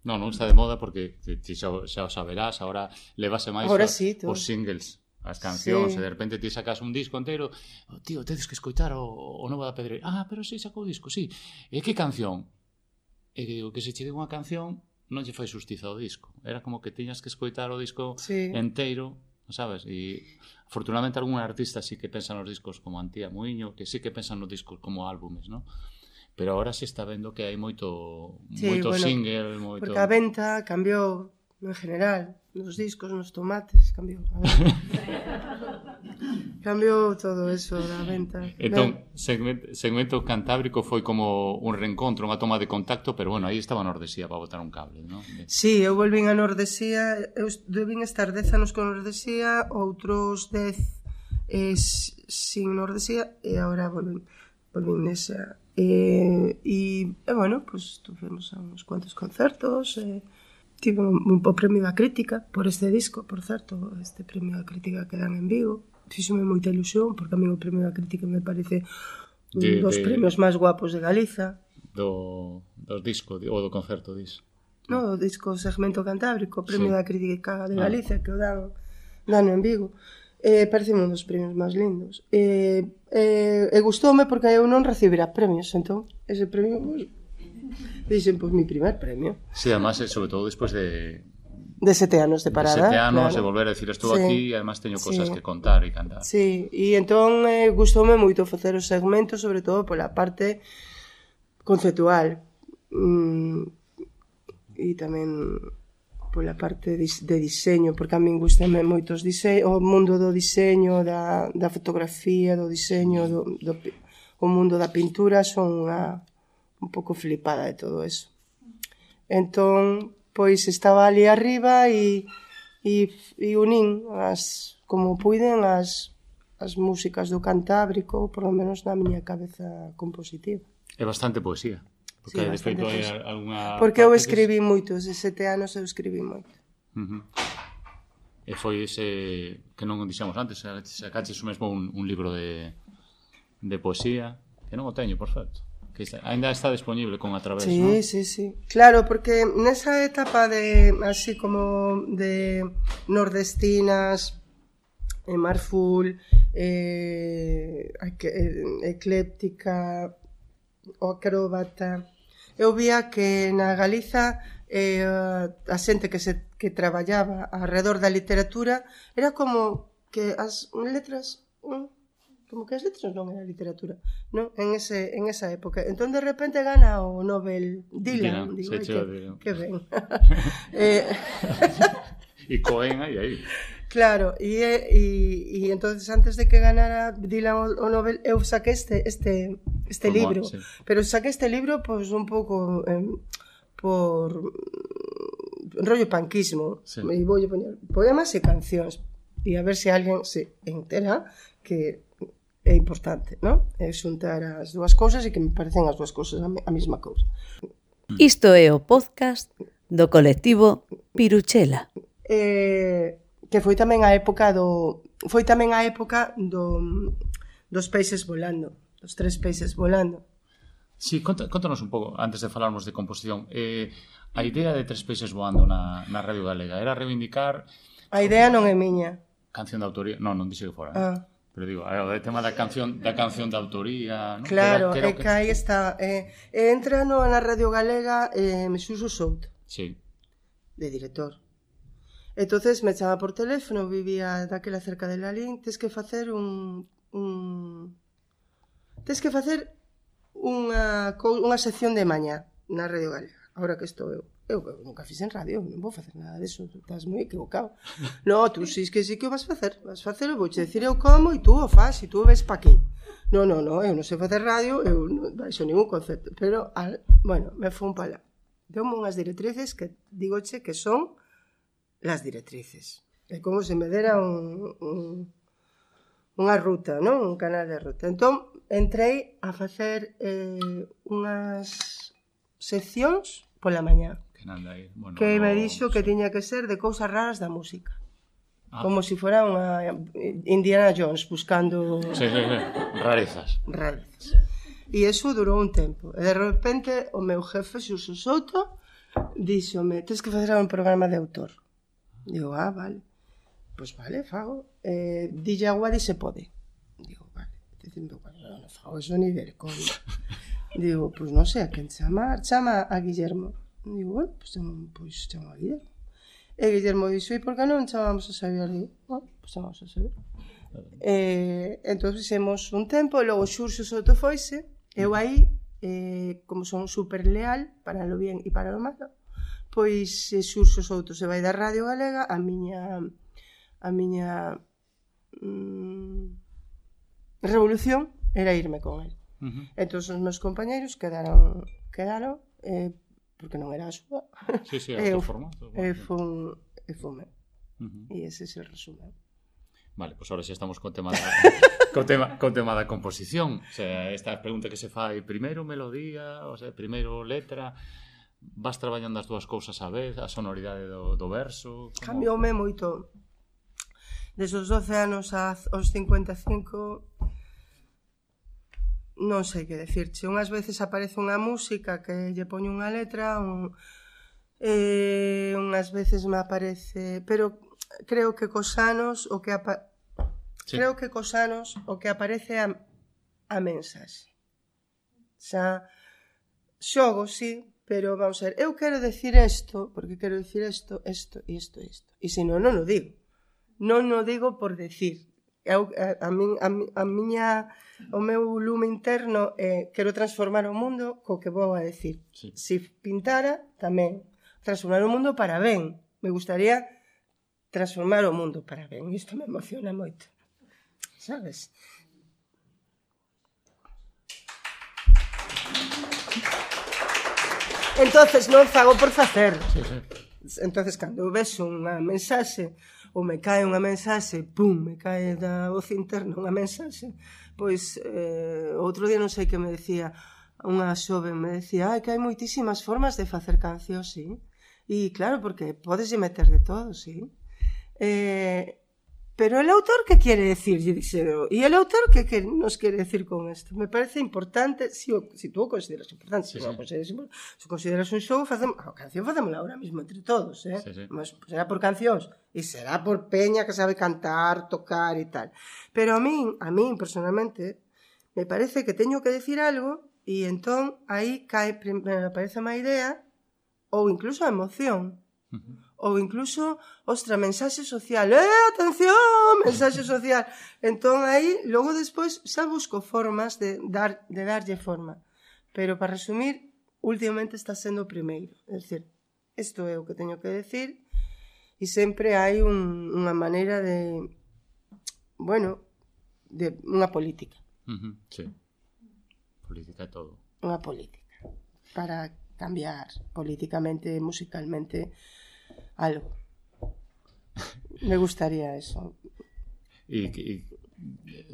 Non, non está de moda porque ti xa, xa o saberás, agora levase máis Ahora a, sí, os singles as cancións, sí. e de repente ti sacas un disco entero, oh, tío, tedes que escoitar o, o novo da Pedreira. Ah, pero si, sí, sacou o disco, si. Sí. E que canción? E que digo que se che digo unha canción, non lle foi xustiza ao disco. Era como que tiñas que escoitar o disco sí. enteiro, sabes? E afortunadamente algún artista sí que pensan nos discos como Antía Muiño, que sí que pensan nos discos como álbumes, non? Pero ahora se está vendo que hai moito sí, moito bueno, single, moito Porque a venta cambiou no en general nos discos, nos tomates, cambiou. *laughs* cambiou todo eso da venta. Entón, segmento, segmento cantábrico foi como un reencontro, unha toma de contacto, pero bueno, aí estaba Nordesía para botar un cable, non? Sí, eu volvín a Nordesía, eu debín estar 10 anos con Nordesía, outros 10 eh, sin Nordesía, e agora volvín, volvín nesa. Eh, e, e bueno, pues tuvemos uns cuantos concertos, eh, Tivo po premio da crítica por este disco, por certo, este premio da crítica que dan en Vigo. Fíxome moita ilusión, porque a mí o premio da crítica me parece un de, dos de, premios máis guapos de Galiza. Do, dos disco, ou do concerto, dis. No, o disco Segmento Cantábrico, premio sí. da crítica de Galicia, ah. que o dan, dan en Vigo. Eh, parece un dos premios máis lindos. Eh, eh, e gustoume porque eu non recibira premios, entón ese premio pues, Dixen, pois, pues, mi primer premio. Sí, además, eh, sobre todo despois de, de sete anos de parada. De sete anos, claro. volver a decir, estou sí. aquí e además teño cosas sí. que contar e cantar. Sí, e entón eh, gustoume moito facer o segmento, sobre todo pola parte conceptual mm, e tamén pola parte de diseño, porque a min gustame moito os dise... o mundo do diseño, da, da fotografía, do diseño, do, do, o mundo da pintura, son unha un pouco flipada de todo eso. Entón, pois estaba ali arriba e, e, e unín as, como puiden as, as músicas do Cantábrico, por lo menos na miña cabeza compositiva. É bastante poesía. Porque, sí, de feito, hai alguna Porque eu escribí que... moito, de sete anos eu escribí moito. Uh -huh. E foi ese que non dixemos antes, sacaches o mesmo un, un libro de, de poesía, que non o teño, por certo que ainda está disponible con a través, sí, non? Sí, sí, Claro, porque nesa etapa de así como de nordestinas, eh, Marful, eh, eh ecléptica, o acróbata, eu vía que na Galiza eh, a xente que, se, que traballaba alrededor da literatura era como que as letras un, como que as letras non era literatura, non? En ese en esa época. Entón de repente gana o Nobel Dylan, Dylan digo, se que, Dylan. que ben. *laughs* eh *laughs* e Cohen aí aí. Claro, e, e, e entonces antes de que ganara Dylan o Nobel, eu saqué este este este Como, libro, sí. pero saqué este libro pois pues, un pouco eh, por mm, rollo panquismo. Sí. E vou poñer poemas e cancións e a ver se alguén se entera que é importante, non? É xuntar as dúas cousas e que me parecen as dúas cousas a mesma cousa. Isto é o podcast do colectivo Piruchela. Eh, que foi tamén a época do foi tamén a época do dos peixes volando, dos tres peixes volando. Sí, contanos un pouco, antes de falarmos de composición, eh, a idea de tres peixes voando na, na Radio Galega era reivindicar... A idea non é miña. Canción de autoría, non, non dixo que fora. Eh? Ah. Pero digo, ah, o tema da canción da canción de autoría, non? Claro, que, era, eh, que, que... aí está. Eh, eh, entra no, na Radio Galega eh, Xuxo Souto. Sí. De director. Entonces me chama por teléfono, vivía daquela cerca de Lalín, tes que facer un, un tes que facer unha, unha sección de mañá na Radio Galega, agora que estou eu. Eu, eu nunca fixen radio, non vou facer nada disso, estás moi equivocado. No, tú si que sí que o vas facer, vas facer, vou te dicir eu como e tú o faz e tú ves pa aquí. No, no, no, eu non sei facer radio, eu non baixo ningún concepto, pero, al, bueno, me fun pa lá. Deu unhas directrices que digoche que son las directrices. É como se me dera un, un, unha ruta, non? Un canal de ruta. Entón, entrei a facer eh, unhas seccións pola mañá que nada aí. Bueno, que no, me dixo que tiña que ser de cousas raras da música. Ah. Como se si fora unha Indiana Jones buscando sí, sí, sí. rarezas. Rarezas. E eso durou un tempo. E de repente o meu jefe, Xuxo Souto, díxome, tens que facer un programa de autor. Digo, ah, vale. Pois vale, fago. Eh, dille a Guadi se pode. Digo, vale. Dicendo, bueno, non fago eso ni ver con... Digo, pois pues non sei a quen chamar. Chama a Guillermo. Digo, bueno, pois, ten, pois chamo a Guillermo. E Guillermo dixo, e por que non chamamos a Xavier? Digo, bueno, pois chamamos a Xavier. Eh, entón fixemos un tempo, e logo Xurxo Soto foise, mm. eu aí, eh, como son super leal, para lo bien e para lo malo, pois eh, Xurxo Soto se vai da Radio Galega, a miña a miña mm, revolución era irme con el. Uh -huh. Entón os meus compañeiros quedaron quedaron eh, porque non era a súa. Sí, sí, *laughs* eh, é outro formato. Eh, e fun, e fume. Uh -huh. E ese é o resumen. Vale, pois pues ahora xa estamos co tema da, *laughs* co tema, co tema da composición. O sea, esta pregunta que se fai, primeiro melodía, o sea, primeiro letra, vas traballando as dúas cousas á vez, a sonoridade do, do verso... Como... Cambioume moito. Desde os 12 anos aos 55 non sei que decirche. Unhas veces aparece unha música que lle poño unha letra, un, eh, unhas veces me aparece... Pero creo que cos anos o que apa... sí. creo que cos anos o que aparece a, a mensaxe. Xa xogo, sí, pero vamos a ver, eu quero decir isto, porque quero decir isto, isto, isto, isto. E se non, non o digo. Non o digo por decir eu, a, min, a, a miña o meu lume interno é quero transformar o mundo co que vou a decir. Sí. Se pintara, tamén. Transformar o mundo para ben. Me gustaría transformar o mundo para ben. Isto me emociona moito. Sabes? entonces non fago por facer. Sí, sí. Entonces, cando ves unha mensaxe ou me cae unha mensaxe, pum, me cae da voz interna unha mensaxe, pois eh, outro día non sei que me decía unha xoven, me decía, ai, que hai moitísimas formas de facer cancións, sí. E claro, porque podes meter de todo, sí. Eh, Pero el autor, que quiere decir? Lle dije, ¿y el autor que, que nos quiere decir con esto? Me parece importante, si, si tú o consideras importante, sí, si, sí. Consideras, si consideras un show, facemos, a ah, canción facémosla ahora mismo entre todos, ¿eh? Sí, Mas, será por cancións, e será por peña que sabe cantar, tocar e tal. Pero a min, a min personalmente, me parece que teño que decir algo e entón aí cae, me aparece má idea ou incluso a emoción. Uh -huh ou incluso, ostra, mensaxe social, eh, atención, mensaxe social. Entón aí, logo despois, xa busco formas de, dar, de darlle forma. Pero para resumir, últimamente está sendo o primeiro. É dicir, isto é o que teño que decir e sempre hai un, unha maneira de, bueno, de unha política. Uh -huh, sí. Política é todo. Unha política. Para cambiar políticamente, musicalmente, algo. Me gustaría eso. E, e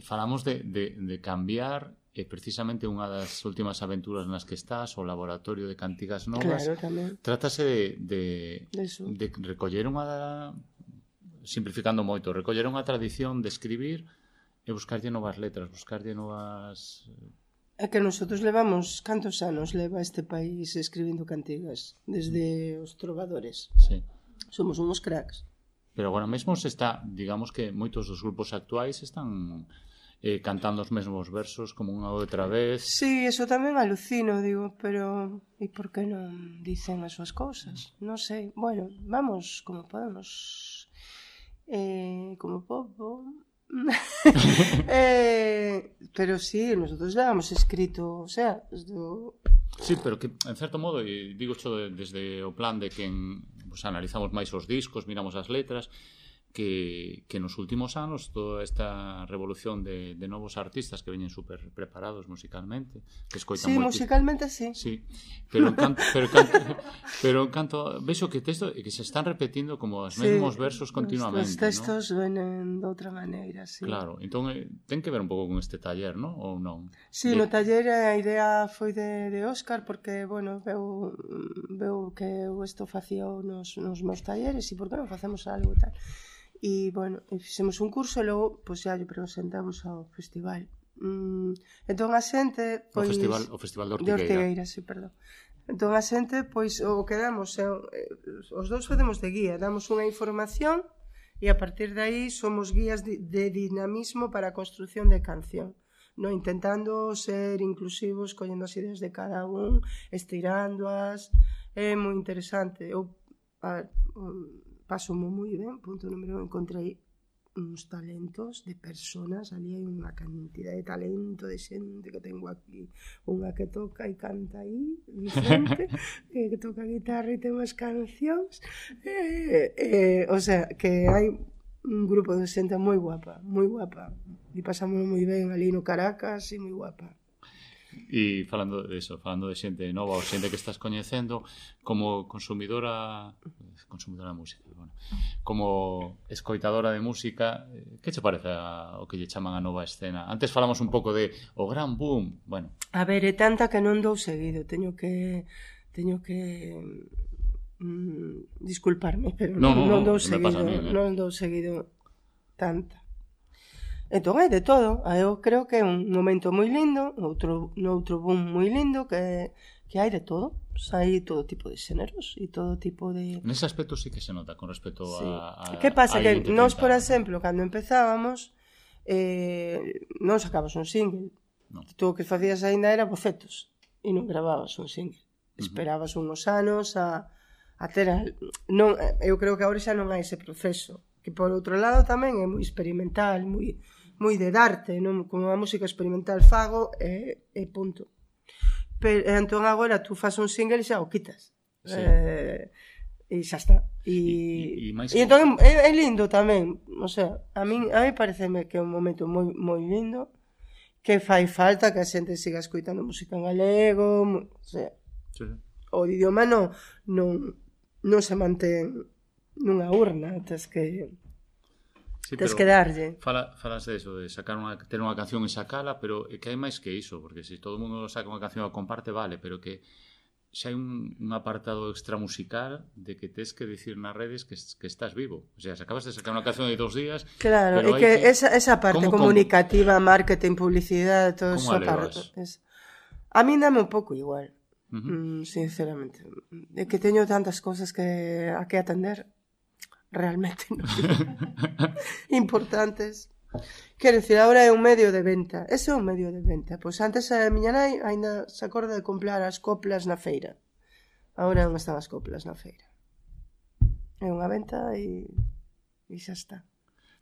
falamos de, de, de cambiar e precisamente unha das últimas aventuras nas que estás, o Laboratorio de Cantigas Novas, claro, tamén. trátase de, de, de, de recoller unha, simplificando moito, recoller unha tradición de escribir e buscarlle novas letras, buscarlle novas... É que nosotros levamos, cantos anos leva este país escribindo cantigas? Desde os trovadores. Sí somos unos cracks. Pero agora mesmo se está, digamos que moitos dos grupos actuais están eh, cantando os mesmos versos como unha outra vez. Sí, eso tamén alucino, digo, pero e por que non dicen as súas cousas? Non sei. Bueno, vamos como podemos eh, como povo *laughs* eh, pero sí, nosotros ya hemos escrito, o sea, do... Sí, pero que en certo modo, e digo xo desde o plan de quen pues analizamos máis os discos, miramos as letras, que, que nos últimos anos toda esta revolución de, de novos artistas que veñen super preparados musicalmente, que escoitan sí, musicalmente sí. Sí, pero en canto, pero en canto, *laughs* pero en canto vexo que texto que se están repetindo como os sí, mesmos versos continuamente, Os textos ¿no? venen de outra maneira, sí. Claro, entón eh, ten que ver un pouco con este taller, ¿no? Ou non? Sí, de... no taller a idea foi de, de Óscar porque, bueno, veu, veu que eu isto facía nos, nos meus talleres e por que non facemos algo tal E, bueno, e fixemos un curso e logo, pois, xa lle presentamos ao festival. Mm, entón a xente... Pois, o festival, o festival de Ortigueira. De Ortigueira, sí, perdón. Entón a xente, pois, o que damos, é, eh, os dous facemos de guía, damos unha información e a partir de aí somos guías de, de dinamismo para a construción de canción no intentando ser inclusivos, collendo as ideas de cada un, estirándoas, é moi interesante. Eu a, um, paso moi ben, punto número encontrei uns talentos de personas, ali hai unha cantidad de talento de xente que tengo aquí, unha que toca e canta aí, Vicente, *laughs* eh, que toca guitarra e ten unhas cancións, eh, eh, o sea, que hai un grupo de xente moi guapa, moi guapa, e pasamos moi ben ali no Caracas e moi guapa. E falando de eso, falando de xente nova ou xente que estás coñecendo como consumidora consumidora de música, bueno, como escoitadora de música, eh, que che parece a, o que lle chaman a nova escena? Antes falamos un pouco de o gran boom, bueno. A ver, é tanta que non dou seguido, teño que teño que mm, disculparme, pero no, non, non dou seguido, mí, eh? non dou seguido tanta. Entón hai de todo, eu creo que é un momento moi lindo, outro, noutro boom moi lindo que, que hai de todo, hai todo tipo de xéneros e todo tipo de... Nese aspecto sí que se nota con respecto sí. a, a... Que pasa? A que nós, por exemplo, cando empezábamos, eh, non sacabas un single. No. Tú o que facías aínda era bocetos e non grababas un single. Uh -huh. Esperabas unos anos a, a ter... A... Non, eu eh, creo que agora xa non hai ese proceso que por outro lado tamén é moi experimental, moi moi de darte, non como a música experimental fago e, e punto. Pero entón agora tú fas un single e xa o quitas. Sí. Eh, e xa está. E, e, e, e entón é, é lindo tamén, o sea, a min a mí pareceme que é un momento moi moi lindo que fai falta que a xente siga escoitando música en galego, o sea, sí. o idioma non non non se mantén nunha urna, tes que Sí, tes que darlle. Fala, falas de eso, de sacar unha, ter unha canción e sacala, pero é que hai máis que iso, porque se todo o mundo saca unha canción e comparte, vale, pero que xa hai un, un apartado extra musical de que tes que dicir nas redes que, que estás vivo. O sea, se acabas de sacar unha canción de dos días... Claro, e que, que esa, esa parte ¿Cómo, comunicativa, cómo? marketing, publicidade, todo eso... Parte, es... A mí dame un pouco igual, uh -huh. Mm, sinceramente. É que teño tantas cousas que a que atender realmente non importantes. Quero dicir, agora é un medio de venta. Ese é un medio de venta. Pois antes a miña nai aínda se acorda de comprar as coplas na feira. Agora non están as coplas na feira. É unha venta e, e xa está.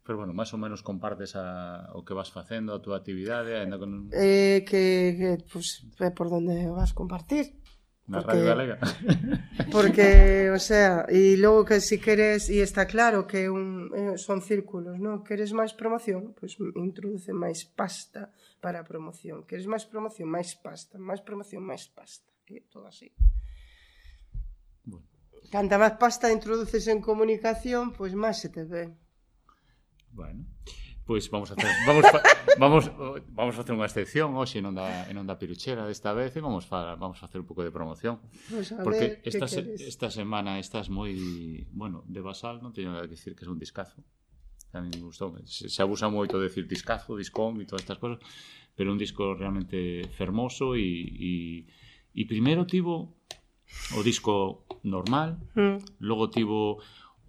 Pero bueno, máis ou menos compartes a, o que vas facendo, a túa actividade, ainda con... Eh, que, que pues, é por donde vas compartir. Na porque, Radio Galega. *laughs* Porque, o sea, e logo que si queres, e está claro que un, eh, son círculos, non? Queres máis promoción, pois pues, introduce máis pasta para a promoción. Queres máis promoción, máis pasta, máis promoción, máis pasta. E todo así. Bueno. Canta máis pasta introduces en comunicación, pois pues máis se te ve. Bueno. Pois vamos a hacer, vamos fa, vamos vamos facer unha excepción hoxe non da non da piruchera desta vez e vamos fa, vamos a facer un pouco de promoción. Pues a porque ver, esta se, queres? esta semana estás moi, bueno, de basal non teño nada que decir que é un discazo. A mí me gustou, se, se abusa moito de decir discazo, discón e todas estas cosas, pero un disco realmente fermoso e e e primeiro tivo o disco normal, mm. logo tivo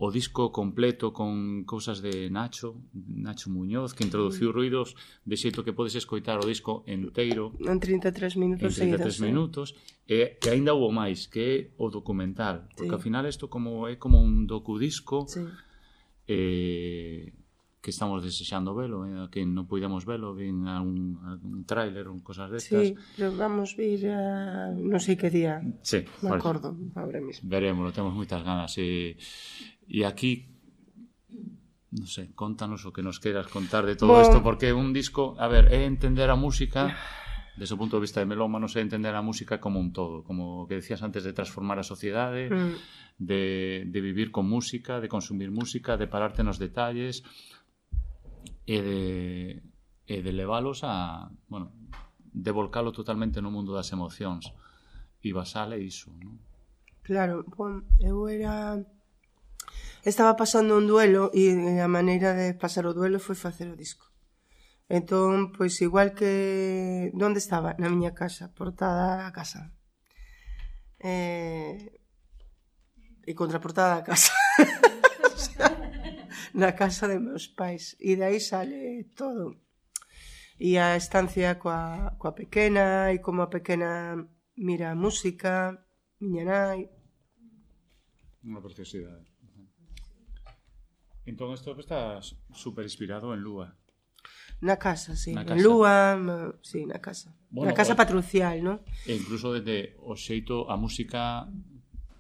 o disco completo con cousas de Nacho, Nacho Muñoz, que introduciu mm. ruidos de xeito que podes escoitar o disco enteiro en 33 minutos en 33 seguidos, minutos eh? e que aínda houve máis, que é o documental, porque sí. ao final isto como é como un docudisco sí. eh, que estamos desexando velo, eh, que non podíamos velo, vin a un, a un tráiler, un cosas destas. Sí, pero vamos vir a non sei que día. Sí, me acordo, ahora mismo. Veremos, temos moitas ganas e eh, E aquí non sei, contanos o que nos queiras contar de todo isto, porque un disco, a ver, é entender a música desde o punto de vista de melómano, é entender a música como un todo, como que decías antes de transformar a sociedade, mm. de, de vivir con música, de consumir música, de pararte nos detalles, e de, e de leválos a, bueno, de volcalo totalmente no mundo das emocións. E basale iso, non? Claro, bon, eu era estaba pasando un duelo e a maneira de pasar o duelo foi facer o disco. Entón, pois igual que onde estaba? Na miña casa, portada a casa. Eh, e contraportada a casa. o *laughs* sea, na casa de meus pais. E de aí sale todo. E a estancia coa, coa pequena, e como a pequena mira a música, miña nai. Unha preciosidade. Entón isto está super inspirado en Lúa. Na casa, sí. Na casa. En Lúa, ma... sí, na casa. Bueno, na casa o... patrucial, non? E incluso desde o xeito, a música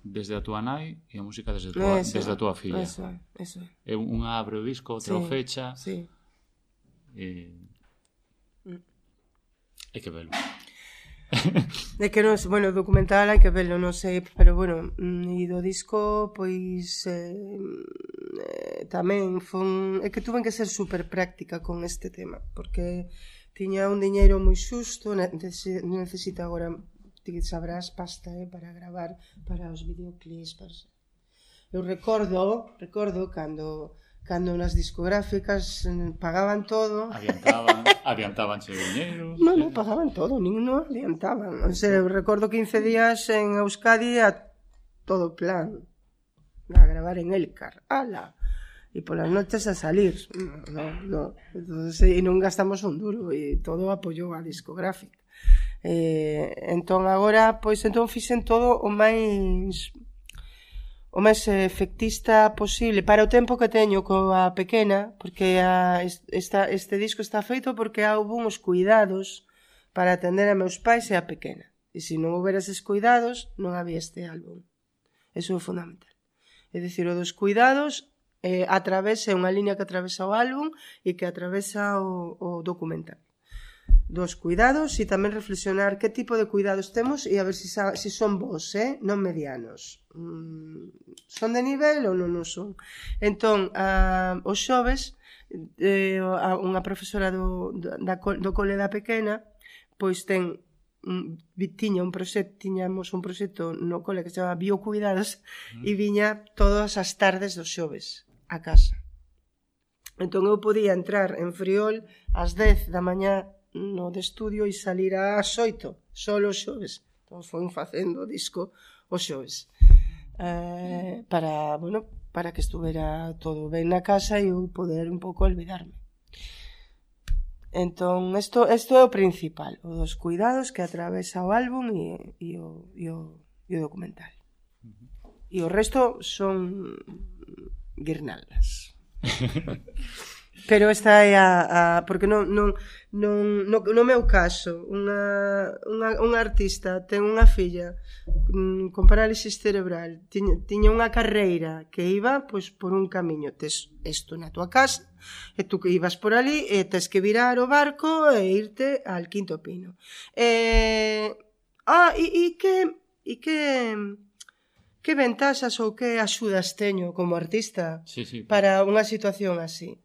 desde a túa nai e a música desde, tua, eso, desde a túa filla. Eso, eso. É unha abre o disco, outra sí, fecha. Sí. E... Mm. E que belo. *laughs* É que non, bueno, documental hai que verlo, non sei, pero bueno, mm, e do disco, pois eh, mm, tamén fun, é que tuven que ser super práctica con este tema, porque tiña un diñeiro moi xusto, necesita agora ti sabrás pasta eh, para gravar para os videoclips, para... Eu recordo, recordo cando cando nas discográficas mm, pagaban todo. Adiantaban, *laughs* adiantaban o diñeiro. Non, non, pagaban todo, nin non adiantaban. O sea, recordo 15 días en Euskadi a todo plan. A gravar en Elcar. Ala! E polas noches a salir. No, no, Entonces, e non gastamos un duro e todo apoiou a discográfica. Eh, entón agora, pois entón fixen todo o máis o máis efectista posible para o tempo que teño coa pequena, porque a, esta, este disco está feito porque houve uns cuidados para atender a meus pais e a pequena. E se non houbera eses cuidados, non había este álbum. Eso é fundamental. É dicir, o dos cuidados eh, atravesa unha liña que atravesa o álbum e que atravesa o, o documental dos cuidados e tamén reflexionar que tipo de cuidados temos e a ver se, si si son vos, eh? non medianos. Mm, son de nivel ou non, non son? Entón, ah, a, os xoves, eh, a, unha profesora do, da, do cole da pequena, pois ten tiña un proxecto, tiñamos un proxecto no cole que se chama Biocuidados e viña todas as tardes dos xoves a casa. Entón eu podía entrar en Friol ás 10 da mañá no de estudio e salir ás 8, solo os xoves. Entón, foi facendo o disco os xoves. Eh, para, bueno, para que estuvera todo ben na casa e eu poder un pouco olvidarme. Entón, isto, isto é o principal, o dos cuidados que atravesa o álbum e, e, o, e, o, e o documental. E o resto son guirnaldas. *laughs* Pero esta é a, a porque non non non no, no meu caso, unha unha unha artista ten unha filla mm, con parálisis cerebral, tiña, tiña unha carreira que iba pois por un camiño, tes isto na tua casa, e tú que ibas por ali e tes que virar o barco e irte al Quinto Pino. E ah, e, e que e que que ventaxas ou que axudas teño como artista sí, sí. para unha situación así?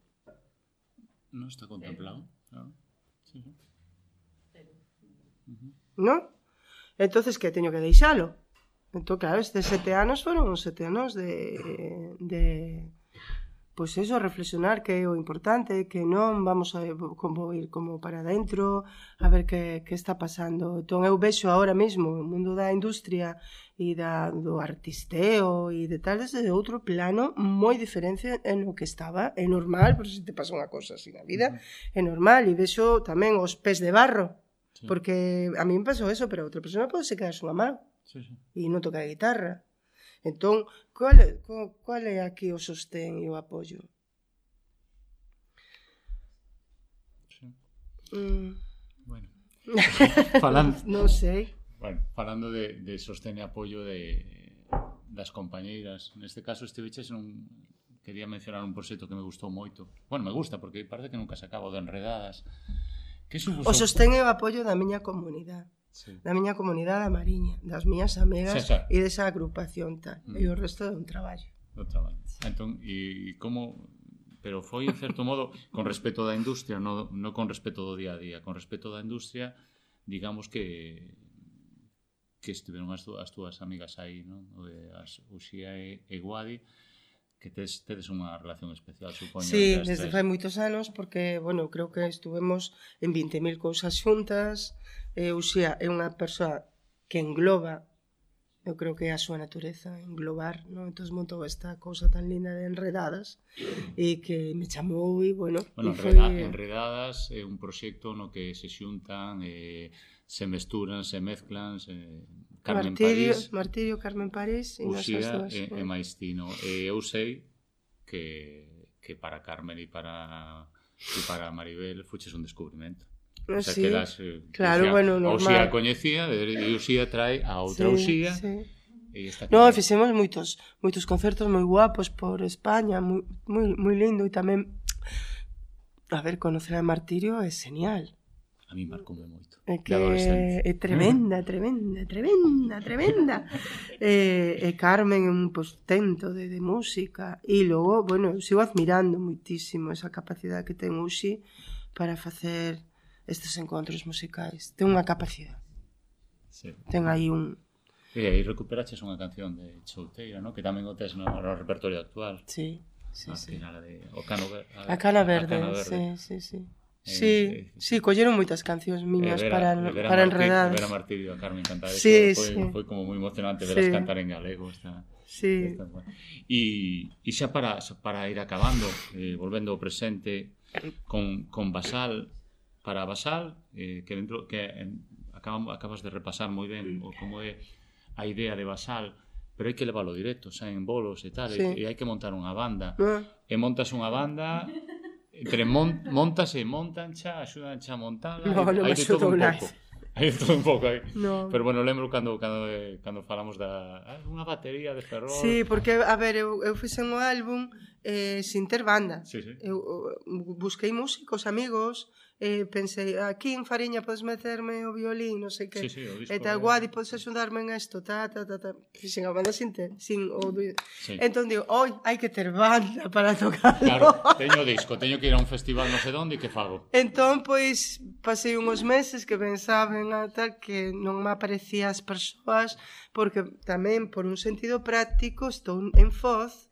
Non está contemplado. Claro. Sí, sí. Uh -huh. Non? entonces que teño que deixalo? Entón, claro, estes sete anos foron uns sete anos de, de pois eso, reflexionar que é o importante, que non vamos a como ir como para dentro, a ver que, que está pasando. Entón eu vexo agora mesmo o mundo da industria e da, do artisteo e de tal desde outro plano moi diferente en o que estaba. É normal, por se te pasa unha cosa así na vida, é normal. E vexo tamén os pés de barro, sí. porque a mí me pasou eso, pero a outra persona pode se quedar unha man. Sí, sí. E non toca a guitarra Entón, cal, cal, cal é aquí o sostén e o apoio? Sí. Mm. Bueno. *laughs* falando, non sei. Bueno, falando de, de sostén e apoio de, das compañeiras, neste caso estiveches nun, quería mencionar un proxecto que me gustou moito. Bueno, me gusta, porque parece que nunca se acabo de enredadas. Que supuso... O sostén e o apoio da miña comunidade sí. da miña comunidade da Mariña, das miñas amigas sí, e desa agrupación tal. Mm. E o mm. resto é un traballo. O traballo. Entón, e como pero foi en certo modo con respecto da industria, non no con respecto do día a día, con respecto da industria, digamos que que estiveron as, as túas amigas aí, non? As Uxía e, e Guadi, que tes, tedes unha relación especial, supoño. Sí, desde fai moitos anos, porque, bueno, creo que estuvemos en 20.000 cousas xuntas, e Uxía é unha persoa que engloba, eu creo que é a súa natureza, englobar, non? Entón montou esta cousa tan linda de Enredadas, e que me chamou, e bueno... Bueno, e foi... Enredadas é un proxecto no que se xuntan, eh, se mesturan, se mezclan, se Carmen Martirio, París Martirio, Carmen París e Uxía e, e Maistino e eu sei que, que para Carmen e para e para Maribel fuches un descubrimento O sea, sí, que das, eh, claro, Uxía, bueno, normal. Uxía coñecía, e Uxía trae a outra sí, Uxía. Sí. E esta no, fixemos moitos moitos concertos moi guapos por España, moi, moi, moi lindo e tamén a ver, conocer a Martirio é genial a mí marcoume moito. É que é tremenda, tremenda, tremenda, tremenda. *laughs* eh, e Carmen é un postento de, de música e logo, bueno, eu sigo admirando moitísimo esa capacidade que ten Uxi para facer estes encontros musicais. Ten unha capacidade. Sí. Ten aí un, E aí recuperaches unha canción de Chouteira, no? que tamén o tes no, no repertorio actual. Sí, sí, ah, sí. A de Ocano Ver, a, a Cana Verde, a Cana Verde. sí, sí, sí. Eh, sí, eh, sí, colleron moitas cancións eh, miñas eh, Vera, para, eh, Vera para Martí, enredar. a Martirio, Carmen cantar sí, foi, sí. foi como moi emocionante velas cantar en galego esta, sí. esta e, e xa para, xa para ir acabando, eh, volvendo ao presente con, con Basal para Basal, eh, que dentro que acabamos, acabas de repasar moi ben o como é a idea de Basal, pero hai que leválo directo, xa en bolos e tal, sí. e, e hai que montar unha banda. Ah. E montas unha banda Entre mon, montas e montancha, axudancha a montala, no, hai, no hai de todo un pouco. *laughs* Hai todo un pouco aí. No. Pero bueno, lembro cando cando cando falamos da ah, unha batería de ferrol. Sí, porque a ver, eu eu fixen o álbum eh sin ter banda. Sí, sí. Eu, eu busquei músicos, amigos, eh, pensei, aquí en Fariña podes meterme o violín, non sei que. Sí, sí, disco, e tal, guadi, podes axudarme en esto, ta, ta, ta, ta. Fixen a banda sin, te, sin o sí. Entón digo, oi, hai que ter banda para tocar. Claro, teño disco, teño que ir a un festival non sei onde e que fago. Entón, pois, pasei uns meses que pensaban a tal que non me aparecía as persoas, porque tamén, por un sentido práctico, estou en Foz,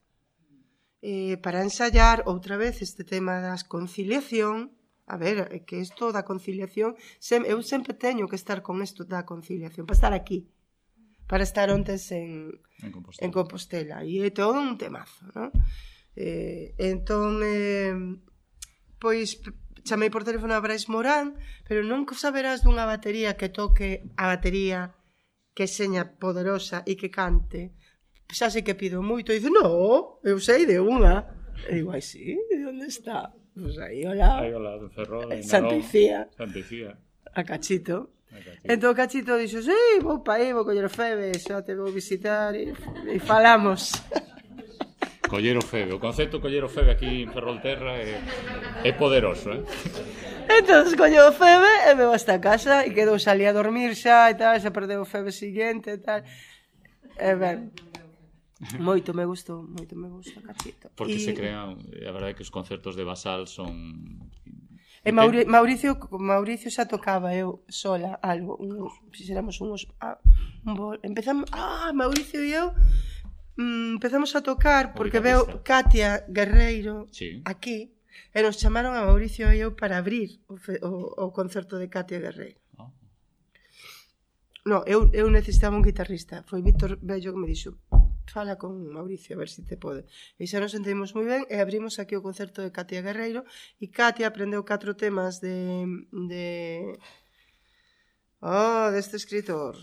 eh, para ensayar outra vez este tema das conciliación, A ver, é que isto da conciliación, sem, eu sempre teño que estar con isto da conciliación, para estar aquí, para estar ontes en, en, Compostela. en Compostela. E é todo un temazo, non? Eh, entón, eh, pois, chamei por teléfono a Brais Morán, pero non saberás dunha batería que toque a batería que seña poderosa e que cante. Xa sei que pido moito, e dice, no, eu sei de unha. E digo, ai, sí, de onde está? Pois pues aí hola. Aí ao lado, Ferrol, en Santicía. Santicía. A Cachito. A Cachito. Entón Cachito dixo, sí, vou pa aí, vou coller o Febe, xa te vou visitar e, e falamos. *laughs* Coller o Febe, o concepto coller o Febe aquí en Ferrolterra é, é poderoso, eh? Entón colleu o Febe e veu hasta casa e quedou salí a dormir xa e tal, xa perdeu o Febe siguiente e tal. E ben, Moito me gustou, moito me gusta Cachito. Porque e... se crean, a verdade é que os concertos de Basal son E Mauri, Mauricio, Mauricio xa tocaba eu sola algo, un, fixéramos unos ah, un bol. Empezamos, ah, Mauricio e eu mm, empezamos a tocar porque veo Katia Guerreiro sí. aquí e nos chamaron a Mauricio e eu para abrir o, fe, o, o concerto de Katia Guerreiro. Oh. No, eu, eu necesitaba un guitarrista. Foi Víctor Bello que me dixo fala con Mauricio, a ver se si te pode. E xa nos entendemos moi ben e abrimos aquí o concerto de Katia Guerreiro e Katia aprendeu catro temas de... de... Oh, deste escritor.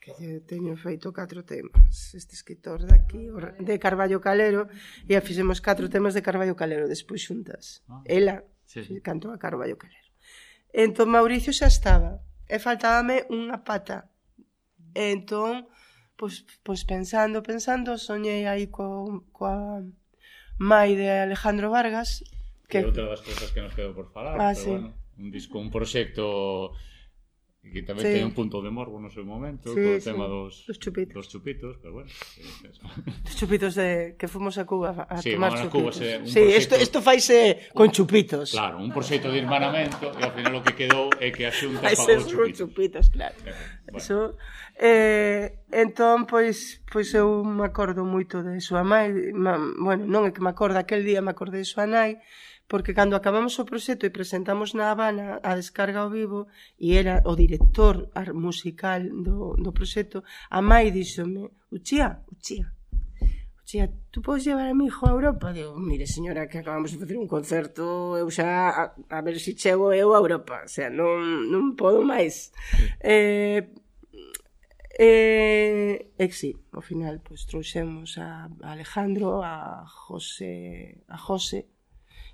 Que lle teño feito catro temas este escritor daqui de Carballo Calero e a fixemos catro temas de Carballo Calero despois xuntas. Ah, ela sí, sí. cantou a Carballo Calero. Entón Mauricio xa estaba e faltábame unha pata. Entón pois, pois pensando, pensando, soñei aí co, coa mai de Alejandro Vargas. Que é outra das cousas que nos quedou por falar, ah, pero sí. bueno, un disco, un proxecto que tamén sí. ten un punto de morbo no seu momento, sí, co sí. tema dos, dos, chupitos. dos chupitos, pero bueno. Dos chupitos de que fomos a Cuba a sí, tomar chupitos. Cuba, se, un sí, proxecto, esto, esto faise con chupitos. Claro, un proxecto de irmanamento e ao final o que quedou é que a xunta pagou chupitos. chupitos, claro. claro. Bueno. Eso, eh, entón, pois, pois eu me acordo moito de súa mãe, ma, bueno, non é que me acordo, aquel día me acordei de súa nai, porque cando acabamos o proxecto e presentamos na Habana a descarga ao vivo e era o director musical do, do proxecto, a mai díxome, Uchía, Uchía, Uchía, tú podes llevar a mi hijo a Europa? Digo, mire señora, que acabamos de facer un concerto, eu xa a, a ver se si chego eu a Europa, o sea, non, non podo máis. Eh, E, e sí, ao final pois, trouxemos a, Alejandro, a José, a José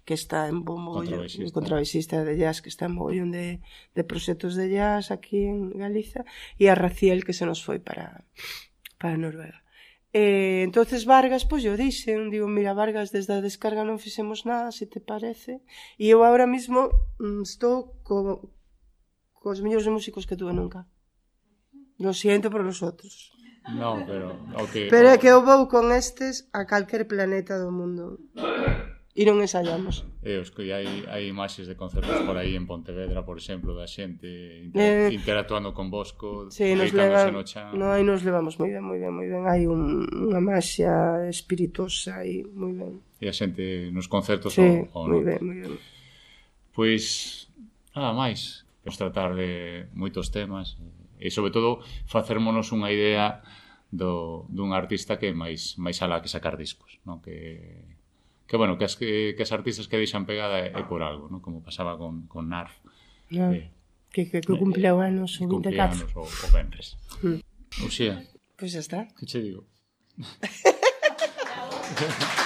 que está en bon mogollón, contrabaixista de jazz que está en mogollón de, de proxectos de jazz aquí en Galiza e a Raciel que se nos foi para para Noruega. Eh, entonces Vargas, pois pues, eu dixen, digo, mira Vargas, desde a descarga non fixemos nada, se te parece, e eu agora mismo mm, estou co, cos mellores músicos que tuve nunca. Lo siento por los outros. Non, pero... Okay, pero é que eu vou con estes a calquer planeta do mundo. E non ensayamos. E eh, os que hai, hai imaxes de concertos por aí en Pontevedra, por exemplo, da xente inter, eh, interactuando con Bosco, sí, nos levan, no chan. No, aí nos levamos moi ben, moi ben, moi ben. Hai un, unha maxia espirituosa aí, moi ben. E a xente nos concertos sí, o, o moi ben, moi ben. Pois, nada máis, pois tratar de moitos temas, e sobre todo facérmonos unha idea do, dun artista que máis máis alá que sacar discos, non? Que que bueno, que as que, que as artistas que deixan pegada é, é por algo, non? Como pasaba con con Narf. Ah, eh, que que, que cumpleu anos o 24. Anos o, o venres. Mm. Uxía. Pois pues está. Que che digo? *laughs*